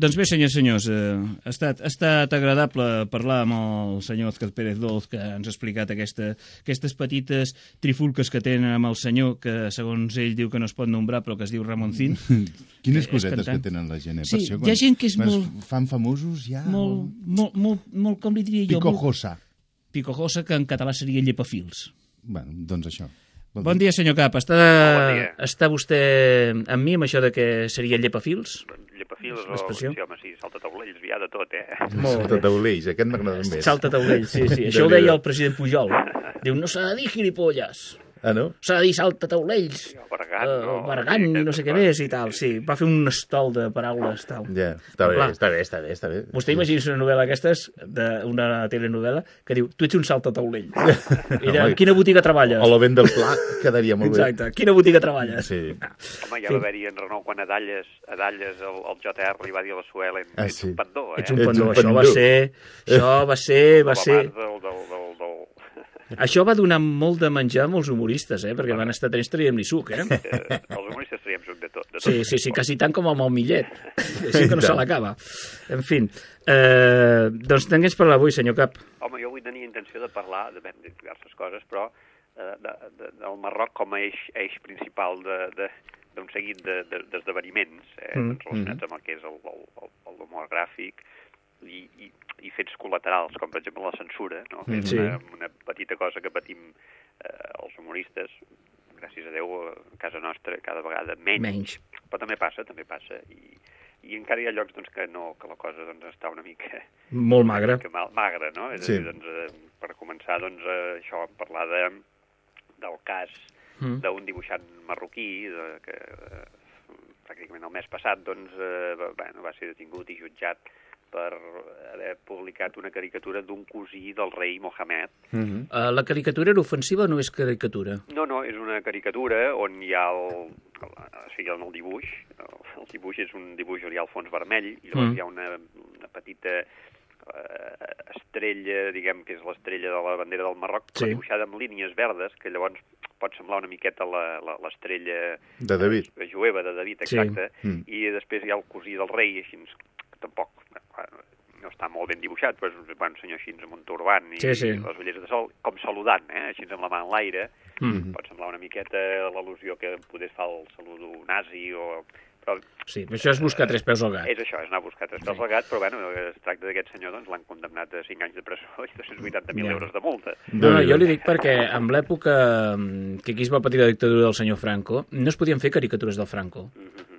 Doncs bé, senyors, senyors, eh, ha, estat, ha estat agradable parlar amb el senyor Òscar Pérez Doz, que ens ha explicat aquesta, aquestes petites trifulques que tenen amb el senyor, que segons ell diu que no es pot nombrar, però que es diu Ramoncín. *laughs* Quines És cosetes que tenen la gent, eh? Sí, per això, hi ha gent que és quan es molt- fan famosos ja... molt, molt, molt, molt, com li diria jo? Molt Picojosa. picojosa, que en català seria llepafils. Bueno, doncs això. Vol Bon dir- dia, senyor Cap. Està, Bon dia. està vostè amb mi amb això de que seria llepafils? Llepafils o... Sí, home, sí, salta taulells, hi ha de tot, eh? Molt Salta taulells, aquest m'agrada més. Salta taulell, sí, sí. *laughs* Això ho deia el president Pujol. *laughs* Diu, no s'ha de dir gilipolles, Ah, no? s'ha de dir salta taulells. Bergan, eh, no? Bergan, Sí, no sé què sí, més i tal. Sí, va fer un estol de paraules, tal. Ja, està bé, Clar. està bé, està bé, està bé. Vostè imagina una novel·la d'aquestes, de- una telenovel·la, que diu, tu ets un saltataulell. *laughs* I de, Home, en quina botiga treballes? O la vent del pla quedaria molt bé. Exacte, quina botiga treballes? Sí. Home, ja va haver-hi en Renault quan a Dalles, a Dalles el, el JR li va dir a la Suelen, Ah, ets sí. un pendó, eh? Ets un Ets pendó. un Això va ser... Això va ser... Va ser... Del, del, del, del... Això va donar molt de menjar a molts humoristes, eh? Perquè van estar tres traient-li suc, eh? Eh, els humoristes traiem suc de tot. De tot Sí, sí, sí, quasi tant com amb el millet. *laughs* Així que no se l'acaba. En fi, eh, doncs tingués per l'avui, senyor Cap. Home, jo avui tenia intenció de parlar de, ben, de diverses coses, però eh, de, de, del Marroc com a eix, eix principal de, de, d'un seguit de- de- d'esdeveniments eh, Mm, doncs relacionats amb el que és el, el, el, el humor gràfic i, i, i fets col·laterals, com per exemple la censura, no? que és Sí. una, una petita cosa que patim eh, els humoristes, gràcies a Déu, a casa nostra cada vegada menys, Menys. però també passa, també passa, i, i encara hi ha llocs doncs, que, no, que la cosa doncs, està una mica Molt magre. que mal, magre, no? És Sí. a dir, doncs, eh, per començar, doncs, eh, això, parlar de, del cas Mm. d'un dibuixant marroquí de, que eh, pràcticament el mes passat doncs, eh, va, bueno, va ser detingut i jutjat per haver publicat una caricatura d'un cosí del rei Mohamed. Mhm. Uh, la caricatura era ofensiva o no és caricatura? No, no, és una caricatura on hi ha el, el, o sigui, en el dibuix, el, el dibuix és un dibuix on hi ha el fons vermell i llavors Mm. hi ha una, una petita eh, estrella, diguem que és l'estrella de la bandera del Marroc, però Sí. dibuixada amb línies verdes, que llavors pot semblar una miqueta la- la- l'estrella De David. eh, jueva de David, Sí. exacte, Mm. i després hi ha el cosí del rei, així que tampoc eh, està molt ben dibuixat, però és un bueno, senyor així amb un turbant i, Sí, sí. i les ulleres de sol, com saludant, eh? així amb la mà en l'aire, Mm. pot semblar una miqueta l'al·lusió que poder fa el saludo nazi o... Però Sí, però això és buscar tres peus al gat. és això, és anar a buscar tres pèls al gat, però bueno, es tracta d'aquest senyor, doncs l'han condemnat a 5 anys de presó i 280.000 Ja. euros de multa. No, no, jo li dic perquè en l'època mm, que aquí es va patir la dictadura del senyor Franco, no es podien fer caricatures del Franco.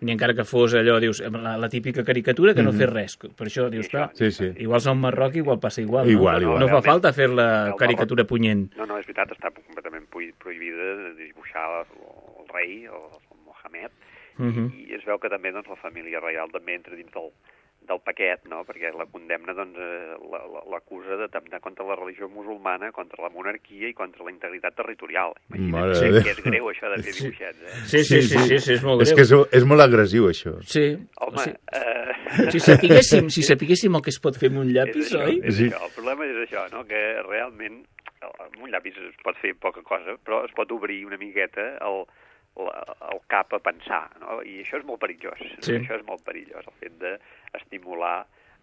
Ni encara que fos allò, dius, la, la típica caricatura que no fes res. Per això, dius, clar, Sí, sí. igual som Marroc, igual passa igual. Igual, no? igual. No fa Realment, falta fer la caricatura punyent. No, no, és veritat, està completament prohi- prohibida de dibuixar el, el rei, el, el Mohamed, Mhm. i es veu que també doncs, la família reial també entra dins del, del paquet, no? perquè la condemna doncs, eh, la- la- l'acusa d'atemptar contra la religió musulmana, contra la monarquia i contra la integritat territorial. Imagina't de que és greu això de fer Sí. dibuixets. Eh? Sí, sí, sí, sí, sí, és molt És greu. que és, és molt agressiu, això. Sí, Home, sí. eh... Si sapiguéssim, si sapiguéssim el que es pot fer amb un és llapis, això, oi? és Sí. això. El problema és això, no? que realment amb un llapis es pot fer poca cosa, però es pot obrir una miqueta el, la, el cap a pensar, no? i això és molt perillós. Sí. Això és molt perillós, el fet d'estimular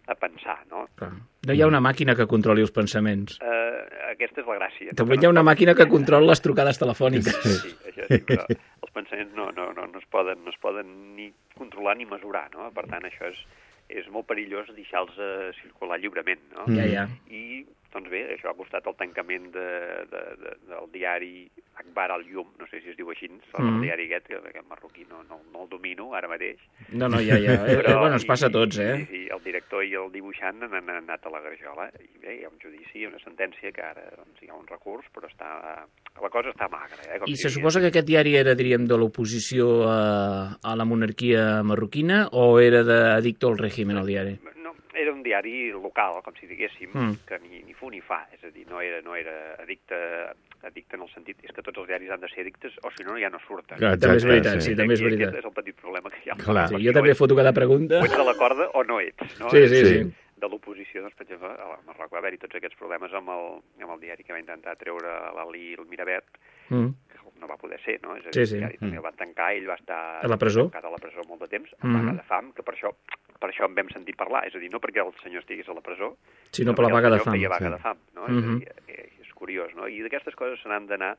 a pensar, no? Clar. No hi ha una màquina que controli els pensaments. Eh, aquesta és la gràcia. També no? hi ha una màquina que controla les trucades telefòniques. Sí, això sí, però els pensaments no, no, no, no, es poden, no es poden ni controlar ni mesurar, no? Per tant, això és, és molt perillós deixar-los eh, circular lliurement, no? Ja, ja. I, doncs bé, això ha costat el tancament de, de, de, del diari Akbar al-Yum, no sé si es diu així, el Mhm. diari aquest, que aquest marroquí no, no, no el domino ara mateix. No, no, ja, ja. *laughs* Eh, eh, bueno, ens passa a tots, I, eh? i, el director i el dibuixant han, han anat a la garjola, i bé, hi ha un judici, una sentència, que ara doncs, hi ha un recurs, però està, la cosa està magra. Eh, com I si se suposa que aquest diari era, diríem, de l'oposició a, a la monarquia marroquina o era d'addicto al règim, el diari? No, era un diari local, com si diguéssim, Mm. mm. que ni, ni fu ni fa, és a dir, no era, no era addicte, addicte en el sentit, és que tots els diaris han de ser addictes, o si no, ja no surten. Clar, També és veritat, sí. sí, també és veritat. Aquest és el petit problema que hi ha. Clar. Sí, jo també foto cada pregunta. O ets de la corda o no ets, no? Sí, És sí, dir, sí. De l'oposició, doncs, per exemple, a Marroc va haver-hi tots aquests problemes amb el, amb el diari que va intentar treure l'Ali el Miravet, Mm. que no va poder ser, no? És a Sí, dir, sí. el diari també el van tancar, ell va estar A la presó. tancat a la presó molt de temps, amb Mhm. vaga de fam, que per això, per això en vam sentir parlar, és a dir, no perquè el senyor estigués a la presó, Sinó per la vaga de fam. vaga sí. de fam, no? Mhm. és, a dir, eh, és curiós, no? I d'aquestes coses se n'han d'anar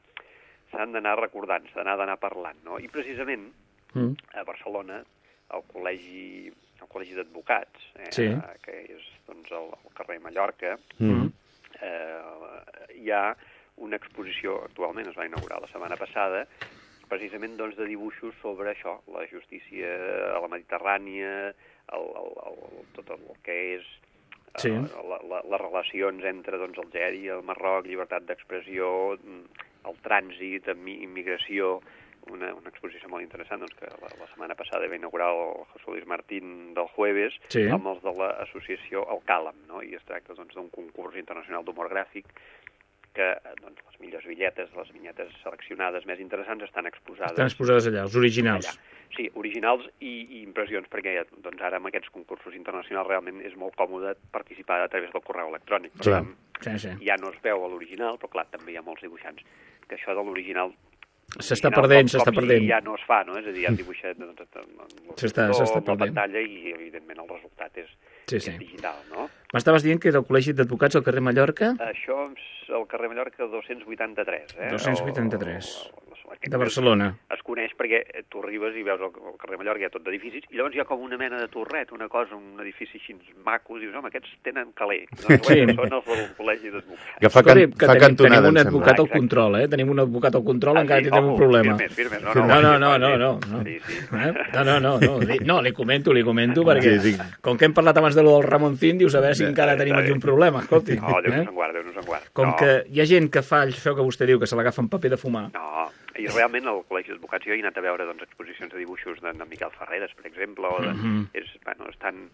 s'han d'anar recordant, s'han d'anar parlant, no? I precisament Mm. a Barcelona, al col·legi, al col·legi d'advocats, eh, Sí. que és doncs, al, al carrer Mallorca, Mm. eh, hi ha una exposició, actualment es va inaugurar la setmana passada, precisament doncs, de dibuixos sobre això, la justícia a la Mediterrània, el, el, el, tot el que és eh, Sí. la, la, les relacions entre doncs, Algèria, el Marroc, llibertat d'expressió, mm, el trànsit, immi- immigració, una, una exposició molt interessant, doncs, que la, la setmana passada va inaugurar el José Luis Martín del Jueves Sí. amb els de l'associació El Càlam, no? i es tracta doncs, d'un concurs internacional d'humor gràfic que doncs, les millors bitlletes, les vinyetes seleccionades més interessants estan exposades Estan exposades allà, els originals. allà. Sí, originals i, i impressions, perquè doncs, ara amb aquests concursos internacionals realment és molt còmode participar a través del correu electrònic. Per Clar. tant, Sí, sí. ja no es veu a l'original, però clar, també hi ha molts dibuixants que això de l'original S'està perdent, s'està perdent. Ja no es fa, no? És a dir, ja el dibuixet doncs, S'està- amb la perdent. pantalla i, evidentment, el resultat és, Sí, sí. digital, no? M'estaves dient que era el Col·legi d'Advocats al carrer Mallorca Això és el carrer Mallorca 283, eh? 283. El- el- aquest de Barcelona. Es coneix perquè eh, tu arribes i veus el, el carrer Mallorca, hi ha tot d'edificis, i llavors hi ha com una mena de torret, una cosa, un edifici així maco, dius, home, aquests tenen caler. Doncs, Sí. bueno, són els del col·legi d'advocats. Que fa, can, que fa tenim, cantonada, tenim un advocat al control, eh? Tenim un advocat al control, Ah, encara sí? tindrem un Ojo, problema. Firmes, firmes. No, No, no, no, no, no, no, no. Sí, sí. Eh? No, no, no, no, li- no, li comento, li comento, perquè Sí, sí. com que hem parlat abans de lo del Ramoncín, dius a veure si encara tenim aquí un problema, escolti. No, Déu eh? nos en guarda, Déu nos en guarda. Com no, que hi ha gent que fa això que vostè diu, que se l'agafa en paper de fumar. No, i realment al Col·legi d'Advocats jo he anat a veure doncs, exposicions de dibuixos de, de Miquel Ferreres, per exemple, o de, Mhm. és, bueno, estan,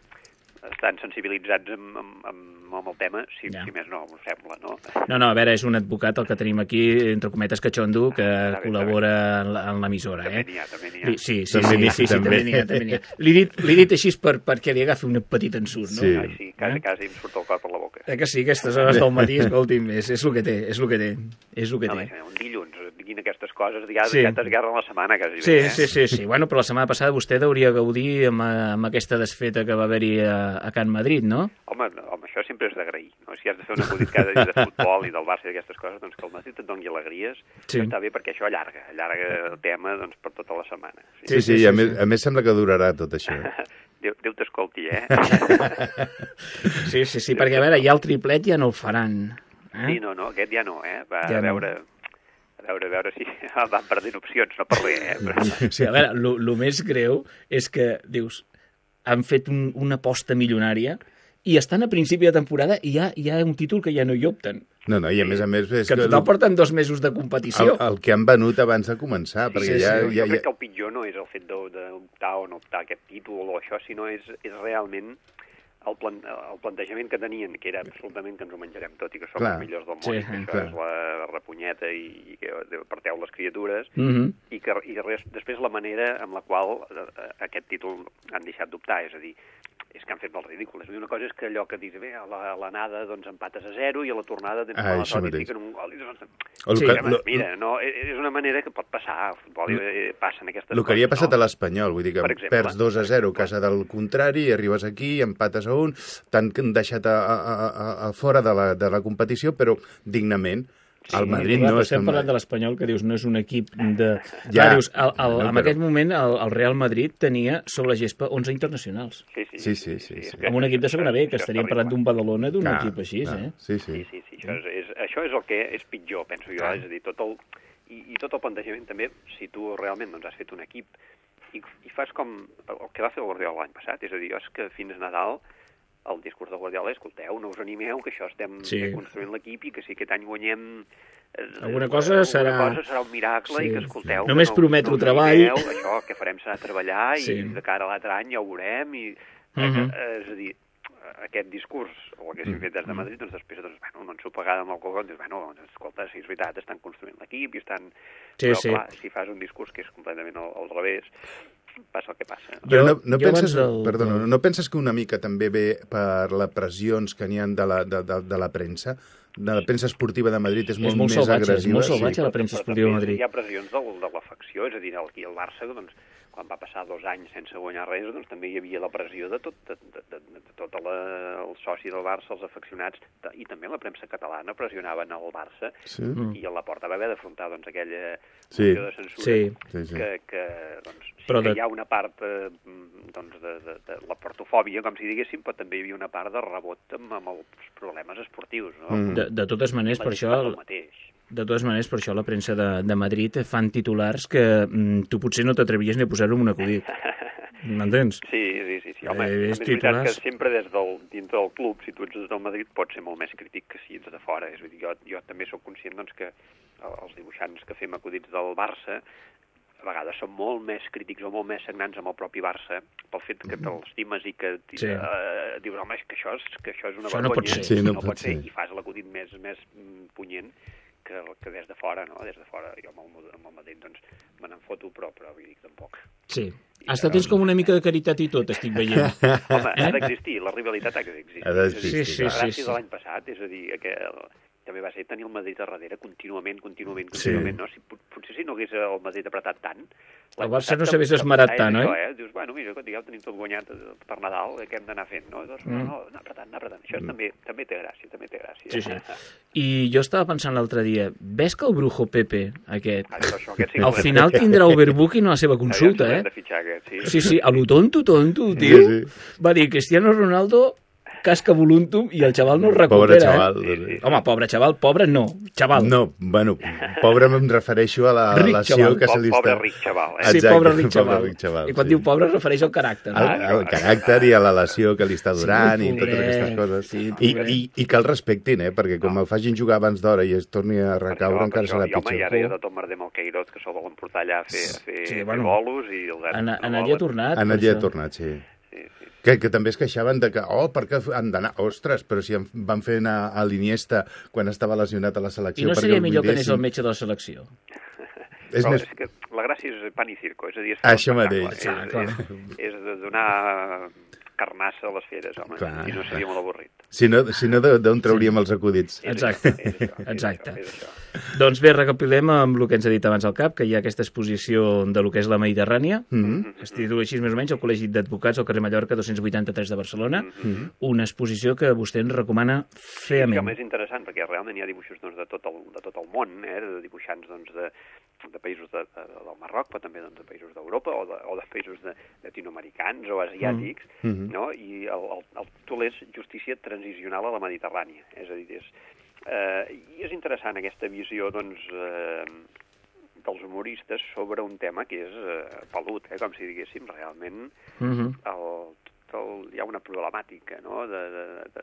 estan sensibilitzats amb, amb, amb, amb el tema, si, Ja. si més no, m'ho sembla, no? No, no, a veure, és un advocat el que tenim aquí, entre cometes, catxondo, que bé, col·labora en la- en l'emissora, També eh? n'hi ha, també n'hi ha. Li- Sí, sí, També sí, sí, sí, també. també n'hi ha, també n'hi ha. L'he dit, dit així per, perquè li agafi un petit ensurt, no? Sí. Ai, sí, quasi, Eh? quasi em surt el cor per la boca. Eh que sí, aquestes hores del matí, escolti'm, és, és el que té, és el que té, és el que No, té. home, un dilluns, diguin aquestes coses, ja, Sí. ja t'esguerren la setmana, quasi Sí, bé, eh? sí, sí, sí. Bueno, però la setmana passada vostè hauria gaudir amb, amb aquesta desfeta que va haver-hi a, a Can Madrid, no? Home, no, home, això sempre és d'agrair. No? Si has de fer un acudit cada dia de futbol i del Barça i d'aquestes coses, doncs que el Madrid et doni alegries, Sí. sí. està bé perquè això allarga, allarga el tema doncs, per tota la setmana. Sí. Sí, sí, sí, i a, sí, més, sí. a més sembla que durarà tot això. *laughs* Déu, Déu t'escolti, eh? Sí, sí, sí, perquè a veure, ja el triplet ja no el faran. Eh? Sí, no, no, aquest ja no, eh? Va Ja a no. veure... A veure, a veure si *laughs* van perdent opcions, no per res, eh? Però... Sí, a veure, el més greu és que, dius, han fet un, una aposta milionària i estan a principi de temporada i hi ha, hi ha un títol que ja no hi opten. No, no, i a més a més... És Que en total porten dos mesos de el, competició. el que han venut abans de començar, perquè sí, ja, sí, ja, jo crec ja, que el pitjor no és el fet de- d'optar o no optar a aquest títol o això, sinó és, és realment el, plan, el plantejament que tenien, que era absolutament que ens ho menjarem tot i que som Clar. els millors del món, Sí, i que això clar. és la repunyeta i, i que parteu les criatures, Mm -hmm. i que i res, després la manera amb la qual eh, eh, aquest títol han deixat d'optar, és a dir, és que han fet molt ridícul. És a dir, una cosa és que allò que dius, bé, a la- l'anada doncs empates a zero i a la tornada tens Ah, això sort i fiquen un gol. I doncs, O el Sí, que, lo, mira, no, eh, és una manera que pot passar, al futbol eh, passen aquestes el que li ha coses, passat no? a l'Espanyol, vull dir que Per exemple. perds 2 a 0 a casa del contrari, arribes aquí, empates a un, t'han deixat a, a, a, a, fora de la, de la competició, però dignament. el Madrid clar, no és... estem parlant de l'Espanyol, que dius, no és un equip de... Ja. Ja. dius, el, el, No, en però- aquest moment el, el Real Madrid tenia sobre la gespa 11 internacionals. Sí, sí, Sí, sí, sí, sí. que Amb un equip de segona B, que estaríem parlant d'un. Badalona, d'un Clar, equip així, clar. eh? Sí, Sí, sí. sí, sí, això és, és, això és el que és pitjor, penso jo, és a dir, tot el, i, i tot el plantejament també, si tu realment doncs, has fet un equip i, i fas com el que va fer el Guardiola l'any passat, és a dir, jo és que fins a Nadal el discurs del Guardiola és, escolteu, no us animeu, que això estem Sí. construint l'equip i que si aquest any guanyem... eh, Alguna cosa serà- Alguna cosa serà un miracle Sí. i que, escolteu... que Només prometo no treball. animeu, Això, que farem serà treballar Sí. i de cara a l'altre any ja ho veurem i... Mhm. eh, és a dir, aquest discurs, o el que s'ha fet des de Madrid, doncs després, doncs, bueno, no ens ho pagada amb el cogó, dius, bueno, doncs, escolta, si és veritat, estan construint l'equip i estan... Sí, Però, sí. clar, si fas un discurs que és completament al, al revés, passa el que passa. Però Jo- no, no, penses, del- perdona, no, no penses que una mica també ve per les pressions que n'hi ha de la, de, de, de la premsa? De la premsa esportiva de Madrid és molt, molt més salvatge, és agressiva. molt salvatge la premsa Però esportiva de Madrid. Hi ha pressions del, de l'afecció, és a dir, el, aquí el Barça, doncs, quan va passar dos anys sense guanyar res, doncs també hi havia la pressió de tot, de, de, de, de tot la, el soci del Barça, els aficionats, de, i també la premsa catalana pressionaven el Barça, Sí? Mm. i a la porta va haver d'afrontar doncs, aquella Sí. de censura Sí. Sí, sí. que, que doncs, sí Però que de- hi ha una part eh, doncs, de, de, de la portofòbia, com si diguéssim, però també hi havia una part de rebot amb, amb els problemes esportius. No? Mm. De, de totes maneres, per això, el mateix. De totes maneres, per això la premsa de, de Madrid fan titulars que mm, tu potser no t'atrevies ni a posar-ho en un acudit. *laughs* M'entens? Sí, sí, sí. sí. Home, Eh, és és veritat que titulars. sempre des del, dintre del club, si tu ets des del Madrid, pots ser molt més crític que si ets de fora. És a dir, jo, jo també sóc conscient doncs, que els dibuixants que fem acudits del Barça a vegades són molt més crítics o molt més sagnants amb el propi Barça pel fet que te'l estimes i que. Sí. eh, dius, home, és que això és, que això és una Això no pot vergonya, ser. Sí, no no pot pot ser, ser. i fas l'acudit més, més mm, punyent que, que des de fora, no? Des de fora, jo amb el, amb el Madrid, doncs, me n'en foto, però, però vull dir, tampoc. Sí. Hasta tens com una mica de caritat i tot, estic veient. Home, Eh? ha d'existir, la rivalitat ha d'existir. Ha d'existir, a dir, Sí, la sí, gràcia sí, sí. de l'any passat, és a dir, que el, també va ser tenir el Madrid a darrere contínuament, contínuament, Sí. contínuament, no? Si, pot- potser si no hagués el Madrid apretat tant... El Barça no s'hagués esmerat tant, oi? Això, eh? Dius, bueno, mira, escolta, ja ho tenim tot guanyat eh, per Nadal, eh, què hem d'anar fent, no? Doncs, no, Mm. no, anar apretant, anar apretant. Això també, també té gràcia, també té gràcia. Sí, sí. I jo estava pensant l'altre dia, ves que el Brujo Pepe, aquest, Això, això, aquest sí que al final tindrà overbooking a la seva consulta, eh? fitxar, aquest, sí. Sí, sí, a lo tonto, tonto, tio. Sí, Va dir, Cristiano Ronaldo casca voluntum i el xaval no el Pobre recupera, xaval. eh? Home, pobre xaval, pobre no, xaval. No, bueno, pobre em refereixo a la *laughs* Ric relació xaval. que se li Pobre està... ric xaval, eh? Sí, Exacte, pobre ric *laughs* pobre xaval. ric xaval, I quan sí. diu pobre es refereix al caràcter. no? el caràcter i a la relació que li està durant Sí, i totes aquestes coses. sí, I, i, I que el respectin, eh? Perquè com el facin jugar abans d'hora i es torni a recaure, Per encara això, serà i, Home, i ara hi ha pitjor. tot merder amb el Queiroz, que se'l volen portar allà a fer, a fer, Sí, sí, bueno. bueno. bolos i el En, en allí ha tornat. Ha això. tornat, sí. Que, que també es queixaven de que, oh, per què han d'anar? Ostres, però si van fer anar a l'Iniesta quan estava lesionat a la I selecció no perquè seria millor que anés el metge de la selecció? És Però més... és que la gràcia és pan i circo, és a dir, és Això mateix. Clar. És, és, és de donar carnassa a les feres, home, Clar. i no seria molt avorrit. Si no, si no d'on trauríem els acudits? És Exacte. això, és això, és Exacte. això, és això. Doncs bé, recapitulem amb el que ens ha dit abans al cap, que hi ha aquesta exposició de lo que és la Mediterrània, Mm -hmm. es titula així més o menys, al Col·legi d'Advocats al carrer Mallorca 283 de Barcelona, Mm-hmm. una exposició que vostè ens recomana Que feament. a més és interessant, perquè realment hi ha dibuixos doncs, de, tot el, de tot el món, eh, de dibuixants doncs, de, de països de, de, del Marroc, però també doncs, de països d'Europa o, de, o de països de, latinoamericans o asiàtics, Mm -hmm. no? i el, el, el títol és Justícia transicional a la Mediterrània. És a dir, és, eh, i és interessant aquesta visió doncs, eh, dels humoristes sobre un tema que és eh, pelut, eh, com si diguéssim, realment Mhm. el, tot el, hi ha una problemàtica no? de, de, de,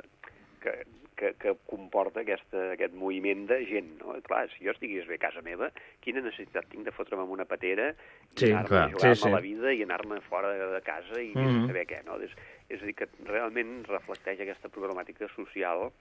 que, que, que comporta aquesta, aquest moviment de gent. No? Clar, si jo estigués bé a casa meva, quina necessitat tinc de fotre'm amb una patera i Sí, anar-me a jugar Sí, sí. a la vida i anar-me fora de, casa i mm Mhm. saber què. No? És, és a dir, que realment reflecteix aquesta problemàtica social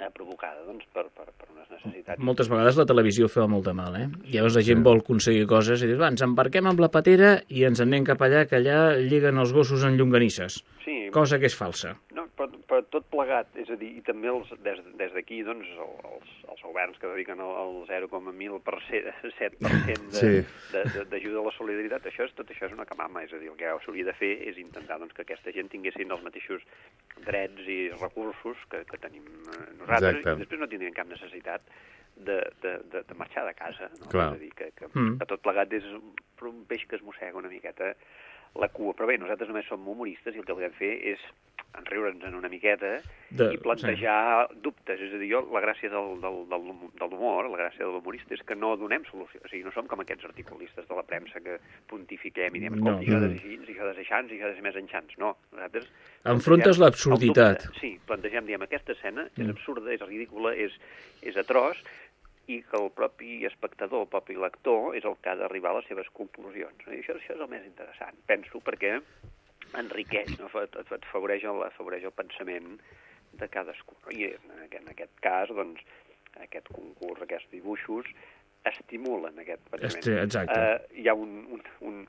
eh, provocada doncs, per, per, per unes necessitats. Moltes vegades la televisió fa molt de mal, eh? Llavors la gent vol aconseguir coses i dius, va, ens embarquem amb la patera i ens en anem cap allà, que allà lliguen els gossos en llonganisses. Sí, Cosa que és falsa. No, però, però tot plegat, és a dir, i també els, des, des d'aquí, doncs, el- els, els governs que dediquen el, el 0,1000% de- Sí. de- de- d'ajuda a la solidaritat, això és, tot això és una camama, és a dir, el que s'hauria de fer és intentar doncs, que aquesta gent tinguessin els mateixos drets i recursos que, que tenim eh, nosaltres, Exacte. i després no tindrien cap necessitat de, de, de, de marxar de casa, no? Clar. És a dir, que, que, Mm. que tot plegat és un, un peix que es mossega una miqueta la cua. Però bé, nosaltres només som humoristes i el que volem fer és enriure'ns en una miqueta De- i plantejar dubtes. És a dir, jo, la gràcia del, del, del, de l'humor, la gràcia de l'humorista és que no donem solució. O sigui, no som com aquests articulistes de la premsa que pontifiquem i diem, No. escolta, això ha de ser així, això ha de ser aixans, i això ha de ser més enxans. No, nosaltres... Enfrontes l'absurditat. Sí, plantegem, diem, aquesta escena és Mm. absurda, és ridícula, és, és atroç, i que el propi espectador, el propi lector, és el que ha d'arribar a les seves conclusions. I això, això és el més interessant, penso, perquè enriqueix, no? et, et, afavoreix, el, afavoreix el pensament de cadascú. I en, aquest- cas, doncs, aquest concurs, aquests dibuixos, estimulen aquest pensament. Esti- exacte. Eh, hi ha un, un, un,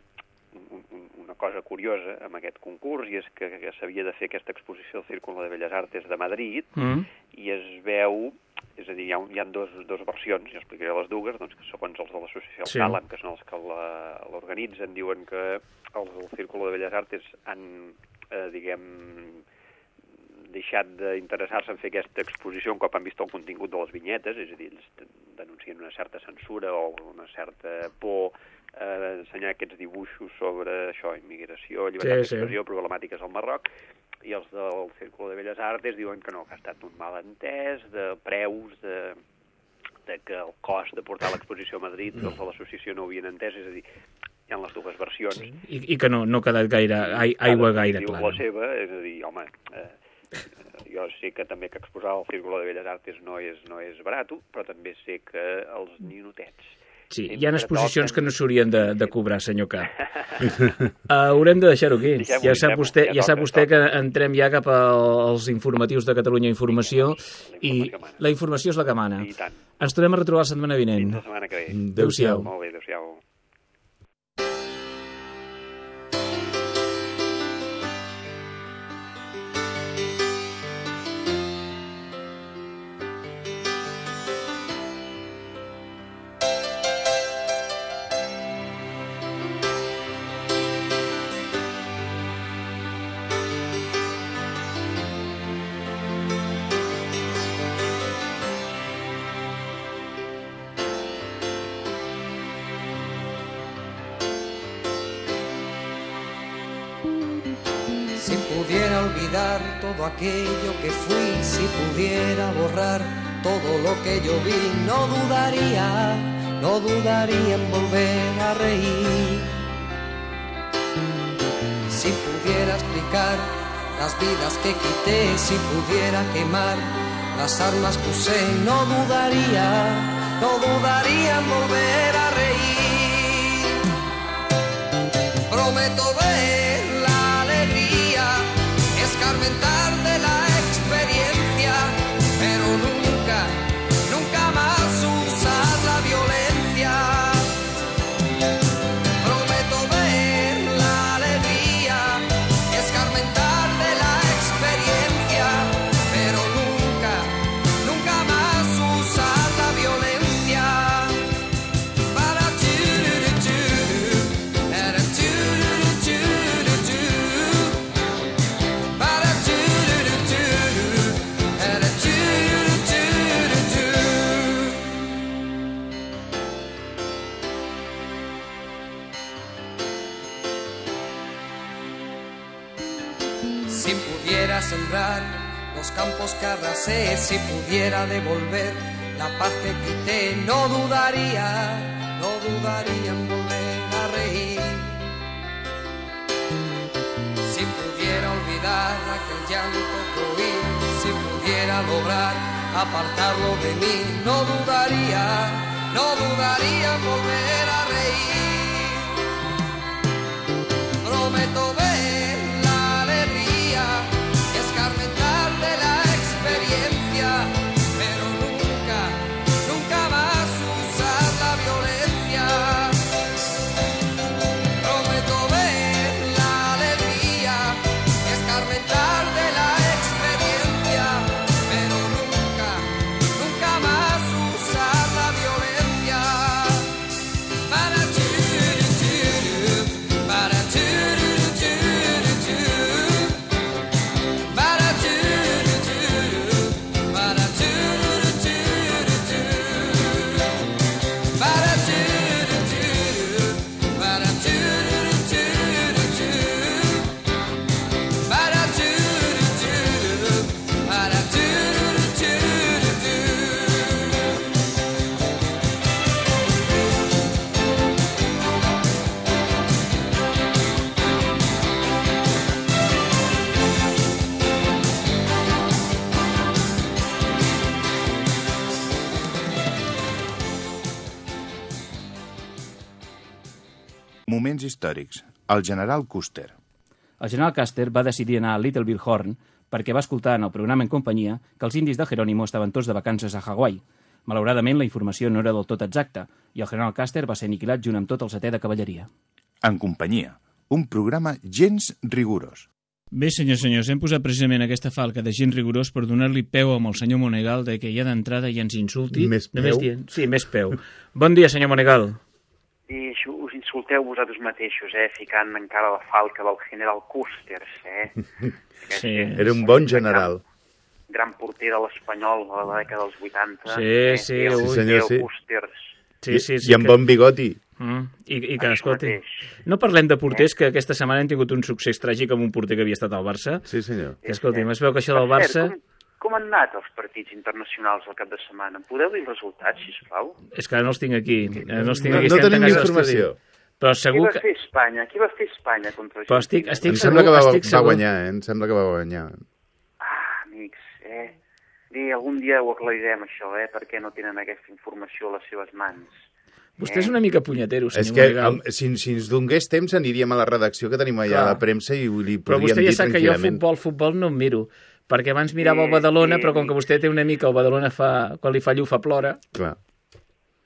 un, un, una cosa curiosa amb aquest concurs, i és que, que s'havia de fer aquesta exposició al Círculo de Belles Artes de Madrid, Mm? i es veu, és a dir, hi ha, un, hi ha dos, dos versions, jo explicaré les dues, doncs que segons els de l'associació Sí. Càlam, que són els que l'organitzen, diuen que els del Círculo de Belles Artes han, eh, diguem, deixat d'interessar-se en fer aquesta exposició un cop han vist el contingut de les vinyetes, és a dir, ells denuncien una certa censura o una certa por eh, ensenyar aquests dibuixos sobre això, immigració, llibertat Sí, sí. d'expressió, problemàtiques al Marroc, i els del Círculo de Belles Artes diuen que no, que ha estat un malentès de preus, de, de que el cost de portar l'exposició a Madrid, els de l'associació no ho havien entès, és a dir, hi ha les dues versions. I, I que no, no ha quedat gaire, ai, aigua Cada gaire clara. la seva, és a dir, home, eh, jo sé que també que exposar al Círculo de Belles Artes no és, no és barat, però també sé que els ninotets Sí, hi ha exposicions que no s'haurien de, de cobrar, senyor K. Uh, *laughs* haurem de deixar-ho aquí. Ja sap vostè, ja sap vostè que entrem ja cap als informatius de Catalunya Informació i la informació és la que mana. Ens tornem a retrobar la setmana vinent. Adéu-siau. Molt bé, adéu-siau. Todo aquello que fui, si pudiera borrar todo lo que yo vi, no dudaría, no dudaría en volver a reír. Si pudiera explicar las vidas que quité, si pudiera quemar las armas que usé, no dudaría, no dudaría en volver a reír. Prometo ver inventar. Campos que arrasé, si pudiera devolver la paz que quité, no dudaría, no dudaría en volver a reír. Si pudiera olvidar aquel llanto que si pudiera lograr apartarlo de mí, no dudaría, no dudaría en volver a reír. Moments històrics. El general Custer. El general Custer va decidir anar a Little Bighorn perquè va escoltar en el programa en companyia que els indis de Jerónimo estaven tots de vacances a Hawaii. Malauradament, la informació no era del tot exacta i el general Custer va ser aniquilat junt amb tot el setè de cavalleria. En companyia. Un programa gens rigorós. Bé, senyors, senyors, hem posat precisament aquesta falca de gent rigorós per donar-li peu amb el senyor Monegal de que ja d'entrada ja ens insulti. Més Només peu? Dient... Sí, més peu. *laughs* Bon dia, senyor Monegal. I això us insulteu vosaltres mateixos, eh? Ficant encara la falca del general Custers, eh? *laughs* Sí. Era un bon general. Gran porter de l'Espanyol a la dècada dels 80. Sí, eh? sí, el, ui. Sí, senyor, sí. Custers. Sí, sí, sí. I amb que- bon bigoti. Mm, i, I que, escolti, no parlem de porters, que aquesta setmana hem tingut un succés tràgic amb un porter que havia estat al Barça. Sí, senyor. Que, escolti, es veu que això del Barça... cert, com, com han anat els partits internacionals al cap de setmana? Em podeu dir els resultats, sisplau? És que ara no els tinc aquí. eh, No, els tinc No- aquí, no tenim informació. Però Qui segur va que... fer Espanya? Qui va fer Espanya contra Però estic, Argentina? estic Em segur, sembla que va, estic va segur. guanyar, eh? Em sembla que va guanyar. Ah, amics, eh? Bé, algun dia ho aclarirem, això, eh? perquè no tenen aquesta informació a les seves mans. Vostè és una mica punyetero, senyor És que Monegal. am- si, si ens donés temps aniríem a la redacció que tenim allà Clar. a la premsa i li Però podríem vostè ja dir sap que jo tranquil·lament. futbol, futbol no em miro, perquè abans mirava el Badalona, sí. però com que vostè té una mica, el Badalona fa, quan li fa llufa plora. Clar.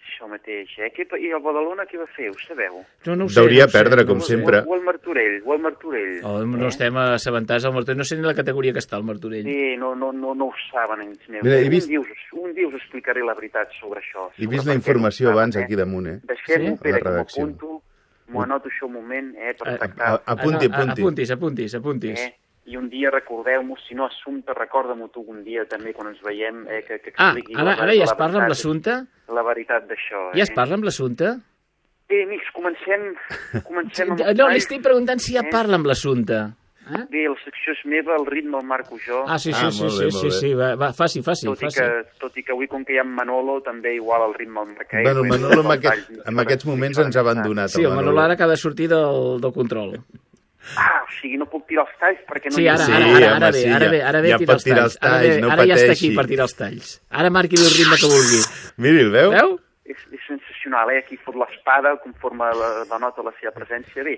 Això mateix, eh? Què, I el Badalona què va fer, ho sabeu? Jo no ho sé. Deuria no ho sé, perdre, no com sé. sempre. O el Martorell, o el Martorell. Oh, no estem assabentats al Martorell, no sé ni la categoria que està el Martorell. Sí, no, no, no, no ho saben, ells meus. Mira, he un, vist- dia us, un dia us explicaré la veritat sobre això. He sobre vist per la informació no abans saben, aquí damunt, eh? Deixem-ho, Sí? Pere, que m'ho redacció. apunto, m'ho anoto això un moment, eh, per Eh, tractar. a- apunti, Ah, no, apunti. Apuntis, apuntis, apuntis. Eh? I un dia recordeu-m'ho, si no Assumpte, recorda-m'ho tu un dia també quan ens veiem, eh, que, que Ah, expliqui ara, la, ara ja es la parla amb l'assumpte? La veritat d'això, Ja es eh? parla amb l'assumpte? Bé, amics, comencem, comencem *laughs* amb No, li estic preguntant si ja Eh? parla amb l'assumpte. Bé, la secció és meva, el ritme el marco jo. Ah, sí, sí, Ah, sí, sí, bé, sí, sí, va, va, faci, faci, tot, i faci. que, tot i que avui, com que hi ha Manolo, també igual el ritme el marca ell. Bueno, Manolo en, aquest, en aquests moments ens ha abandonat. Sí, el Manolo ara que ha de sortir del, del control. Ah, o sigui, no puc tirar els talls perquè no Sí, hi ha... ara, ara, ara, ara sí, ara ja- bé, ara bé ja tira pot els tirar talls. Ara, talls, no ara ja està aquí pateixi. per tirar els talls. Ara marqui el ritme que vulgui. Miri, el veu? Veu? És, és sensacional, eh? Aquí fot l'espada conforme la, denota la seva presència. Bé,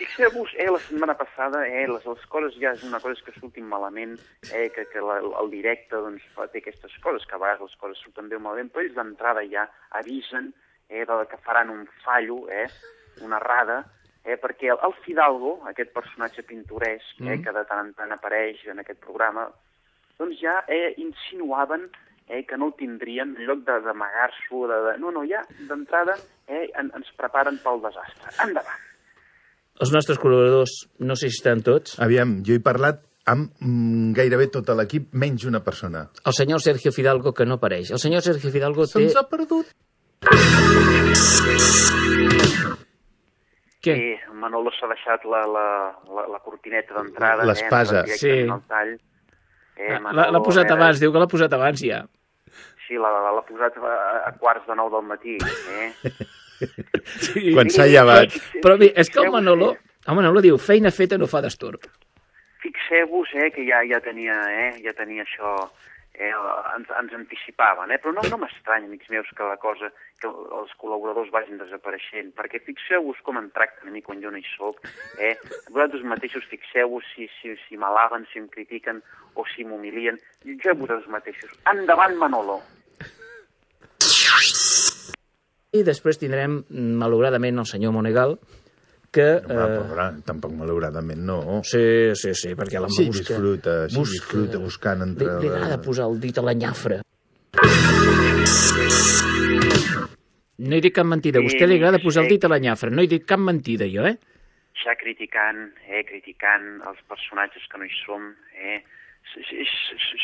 fixeu-vos, eh, la setmana passada, eh, les, les coses ja és una cosa que surtin malament, eh, que, que la, el directe doncs, té aquestes coses, que a vegades les coses surten bé o malament, però ells d'entrada ja avisen eh, de que faran un fallo, eh, una errada, eh, perquè el, el Fidalgo, aquest personatge pintoresc eh, Mm. que de tant en tant apareix en aquest programa, doncs ja eh, insinuaven eh, que no ho tindrien, en lloc de- d'amagar-s'ho, de, de... no, no, ja d'entrada eh, en, ens preparen pel desastre. Endavant. Els nostres col·laboradors, no sé si estan tots. Aviam, jo he parlat amb mm, gairebé tot l'equip, menys una persona. El senyor Sergio Fidalgo, que no apareix. El senyor Sergio Fidalgo té... Se'ns ha perdut. Què? Sí, Manolo s'ha deixat la, la, la, la cortineta d'entrada. L'espasa. Eh, Sí. El tall. Eh, L'ha l'ha posat eh, abans, diu que l'ha posat abans ja. Sí, l'ha posat a, a quarts de nou del matí. Eh? *laughs* Sí. Quan s'ha llevat. Però bé, és que el Manolo, el Manolo diu, feina feta no fa destorb. Fixeu-vos eh, que ja, ja, tenia, eh, ja tenia això, eh, ens, ens anticipaven, eh? però no, no m'estranya, amics meus, que la cosa, que els col·laboradors vagin desapareixent, perquè fixeu-vos com em tracten a mi quan jo no hi soc, eh? vosaltres mateixos fixeu-vos si, si, si m'alaben, si em critiquen o si m'humilien, jutgeu vosaltres mateixos. Endavant, Manolo! I després tindrem, malauradament, el senyor Monegal, que... Va, Eh, però, tampoc malauradament no. sí, sí, sí, perquè la Sí, busca... disfruta, sí, disfruta buscant entre... Li, li agrada posar el dit a la nyafra. No he dit cap mentida. A vostè li agrada posar el dit a la nyafra. No he dit cap mentida, jo, eh? ja criticant, eh, criticant els personatges que no hi som, eh,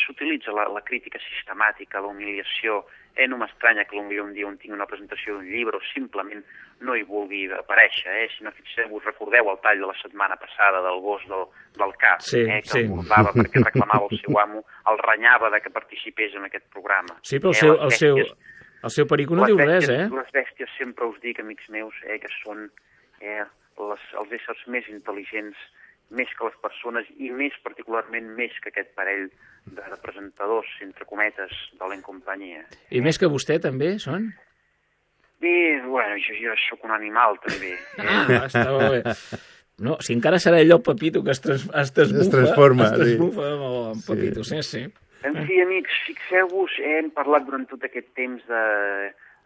s'utilitza la, la crítica sistemàtica, la humiliació, eh, no m'estranya que potser un dia un tingui una presentació d'un llibre o simplement no hi vulgui aparèixer, eh, si no fixeu-vos, recordeu el tall de la setmana passada del gos del, del cap, Sí, eh, que sí. el guardava perquè reclamava el seu amo, el renyava de que participés en aquest programa. Sí, però el Eh, seu, les el seu, bèsties- el seu perico no les diu res, eh? Les bèsties sempre us dic, amics meus, eh, que són eh, les, els éssers més intel·ligents, més que les persones i més particularment més que aquest parell de, de presentadors, entre cometes, de l'en companyia. I més que vostè, també, són? Bé, bueno, jo, jo sóc un animal, també. *laughs* Ah, està molt bé. No, si encara serà allò Pepito que es, trans, es desbufa, Es transforma, es sí. desbufa amb, el- amb Pepito, sí, sí. En fi, amics, fixeu-vos, eh, hem parlat durant tot aquest temps de